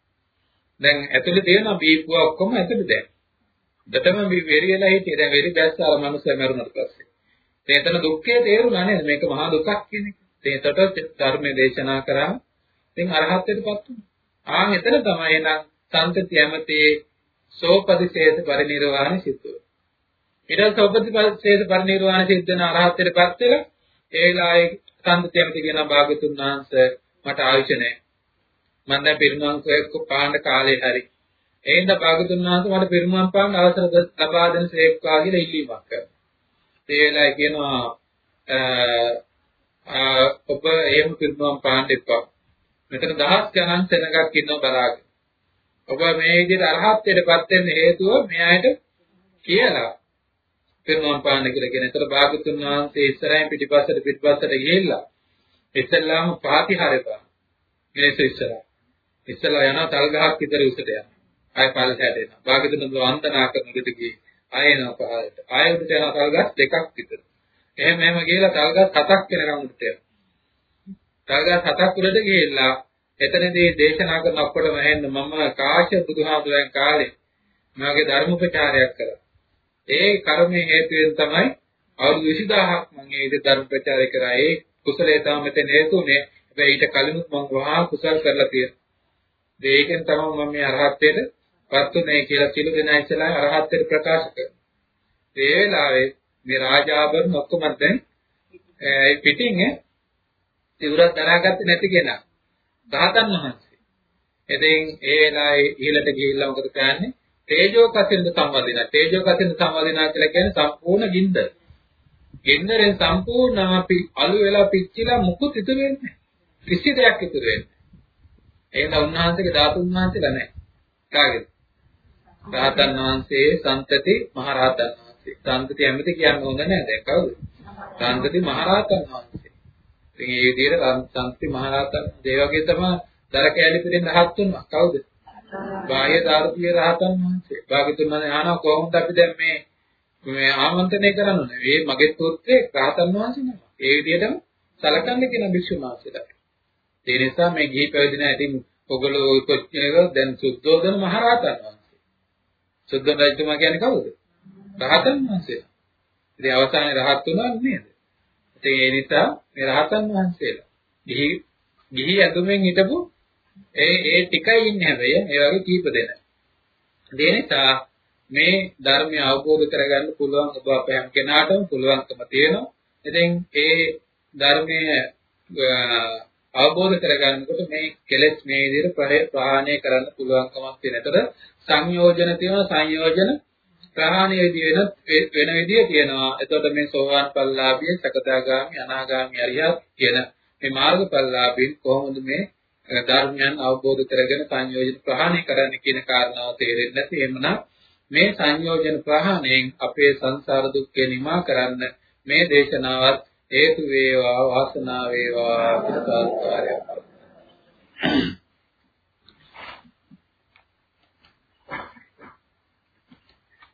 දැන් ඇතුලේ තියෙන බීපුව ඔක්කොම ඇතුලේ දැන්. දෙතම වෙරියලා හිටියේ දැන් වෙරි දැස්ස අර මනුස්සයා මරුණාට පස්සේ. ඉතින් එතන දුක්ඛය තේරුණා නේද? මේක මහා දුකක් කියන එක. ඉතින් එතකොට ධර්මයේ දේශනා කරා. ඉතින් අරහත්ත්වයටපත් වුණා. ආන් එතන තමයි එනම් සම්තති යමතේ සෝපදිශේෂ පරිනිර්වාණ සිද්ධ වෙනවා. ඊට සෝපදිශේෂ පරිනිර්වාණ සිද්ධ වෙන අරහත්ත්වයටපත් වෙලා ඒ වෙලාවේ සම්තති යමතේ කියන භාගතුන් වහන්සේ මට ආයුෂ නැහැ. මම දැන් පිරිනමන් පාන්න කාලේ හරි. එහෙනම් භාගතුන් වහන්සේ මට පිරිනමන් පාන්න අවසර ලබා දෙන සේක්වා කියලා ඉල්ලීමක් කරනවා. ඒ වෙලාවේ කියනවා ඔබ එහෙම පිරිනමන් පාන්න එපා. මෙතන දහස් ගණන් සෙනඟක් ඉන්නව බලාගෙන. ඔබ මේ විදිහට අරහත්ත්වයටපත් වෙන්න හේතුව මේ අයට කියලා පිරුණම් පාන්න කියලා කියන. ඒතර භාගතුන් වහන්සේ ඉස්සරහින් පිටිපස්සට පිටිපස්සට ගිහිල්ලා ඉස්සල්ලාම පාතිහාරය කරා. මිනිස්සු ඉස්සරහ. ඉස්සලා යනවා තල් ගහක් විතර උසට යනවා. ආය පල්ලට හැදෙනවා. භාගතුන් වහන්සේ කරන විදිහට ගියේ. ආය එනවා පහළට. ආය උඩට යනවා තල් ගස් දෙකක් විතර. එහෙම එහෙම ගිහලා තල් ගස් හතක් වෙනකම් උඩට යනවා. තල් ගස් හතක් උඩට ගිහිල්ලා එතනදී දේශනා කරන ඔක්කොටම ඇහෙන්න මම කාශ්‍යප බුදුහාමුදුරන් කාලේ මගේ ධර්මපචාරයක් කළා. ඒ කර්මයේ හේතුවෙන් තමයි අවුරුදු 20000ක් මම මේ විදිහට ධර්ම ප්‍රචාරය කරා. ඒ කුසලයේ තමයි මෙතන හේතුනේ. හැබැයි ඊට කලිනුත් මම වහා කුසල් කරලා තියෙනවා. ඒකෙන් තමයි මම මේ අරහත්ත්වයට පත් උනේ කියලා සිළු දෙනා ඉස්සලා අරහත්ත්වයට ප්‍රකාශ කරනවා. ඒ වෙලාවේ මේ රාජාභරණ ඔක්කොම දැන් ඒ පිටින් තිවුරක් දරාගත්තේ නැති කෙනා. රහතන් වහන්සේ. එතෙන් ඒ වෙලාවේ ඉහළට ගිහිල්ලා මොකද කරන්නේ? තේජෝ කසින්ද සම්වදිනා. තේජෝ කසින්ද සම්වදිනා කියලා කියන්නේ සම්පූර්ණ ගින්දර. ගින්දරෙන් සම්පූර්ණ අපි අලු වෙලා පිච්චිලා මුකුත් ඉතුරු වෙන්නේ කිසි දෙයක් ඉතුරු වෙන්නේ. එහෙනම් උන්වහන්සේගේ ධාතුන් වහන්සේලා නැහැ. කාගේද? රහතන් වහන්සේ සම්තති මහරහතන් වහන්සේ. සම්තති ඇමති කියන්න හොඳ නැහැ දැන් කවුද? සම්තති මහරහතන් වහන්සේ. ඉතින් ඒ විදිහට සංස්කෘති මහරහතන් ඒ වගේ තමයි දර කැලි පිටින් රහත් වුණා. කවුද? බාහ්‍ය ධාර්මික රහතන් වහන්සේ. භාගතුන් වහන්සේ අහනවා කොහොමද අපි දැන් මේ මේ ආමන්ත්‍රණය කරන්නේ? මේ මගේ පුත්‍රේ රහතන් වහන්සේ නම. ඒ විදිහටම සලකන්නේ කියන භික්ෂුන් වහන්සේලා. ඒ නිසා මේ ගිහි පැවිදි නැහැ. ඉතින් ඔගොල්ලෝ කොච්චර දැන් සුද්ධෝදන මහරහතන් වහන්සේ. සුද්ධෝදන රජතුමා කියන්නේ කවුද? රහතන් වහන්සේ. ඉතින් අවසානයේ රහත් වුණා නේද? ඉතින් ඒ නිසා මේ රහතන් වහන්සේලා ගිහි ගිහි ඇතුමෙන් හිටපු ඒ ඒ ටිකයි ඉන්නේ හැබැයි ඒ වගේ කීප දෙනා. ඒ නිසා මේ ධර්මය අවබෝධ කරගන්න පුළුවන් ඔබ අප හැම කෙනාටම පුළුවන්කම තියෙනවා. ඉතින් ඒ ධර්මයේ අවබෝධ කරගන්නකොට මේ කෙලෙස් මේ විදිහට ප්‍රහාණය කරන්න පුළුවන්කමක් තියෙන. ඒතර සංයෝජන තියෙනවා සංයෝජන ප්‍රහාණය වෙන වෙන විදිය තියෙනවා. එතකොට මේ සෝවාන් පල්ලාභිය, සකදාගාමි, අනාගාමි, අරියත් කියන මේ මාර්ගපල්ලාභින් කොහොමද මේ ධර්මයන් අවබෝධ කරගෙන සංයෝජන ප්‍රහාණය කරන්න කියන කාරණාව තේරෙන්නේ නැති එhmenan මේ සංයෝජන ප්‍රහාණයෙන් අපේ සංසාර දුක්ඛය නිමා කරන්න මේ දේශනාවත් හේතු වේවා වාසනාව වේවා කියලා සාස්කාරයක්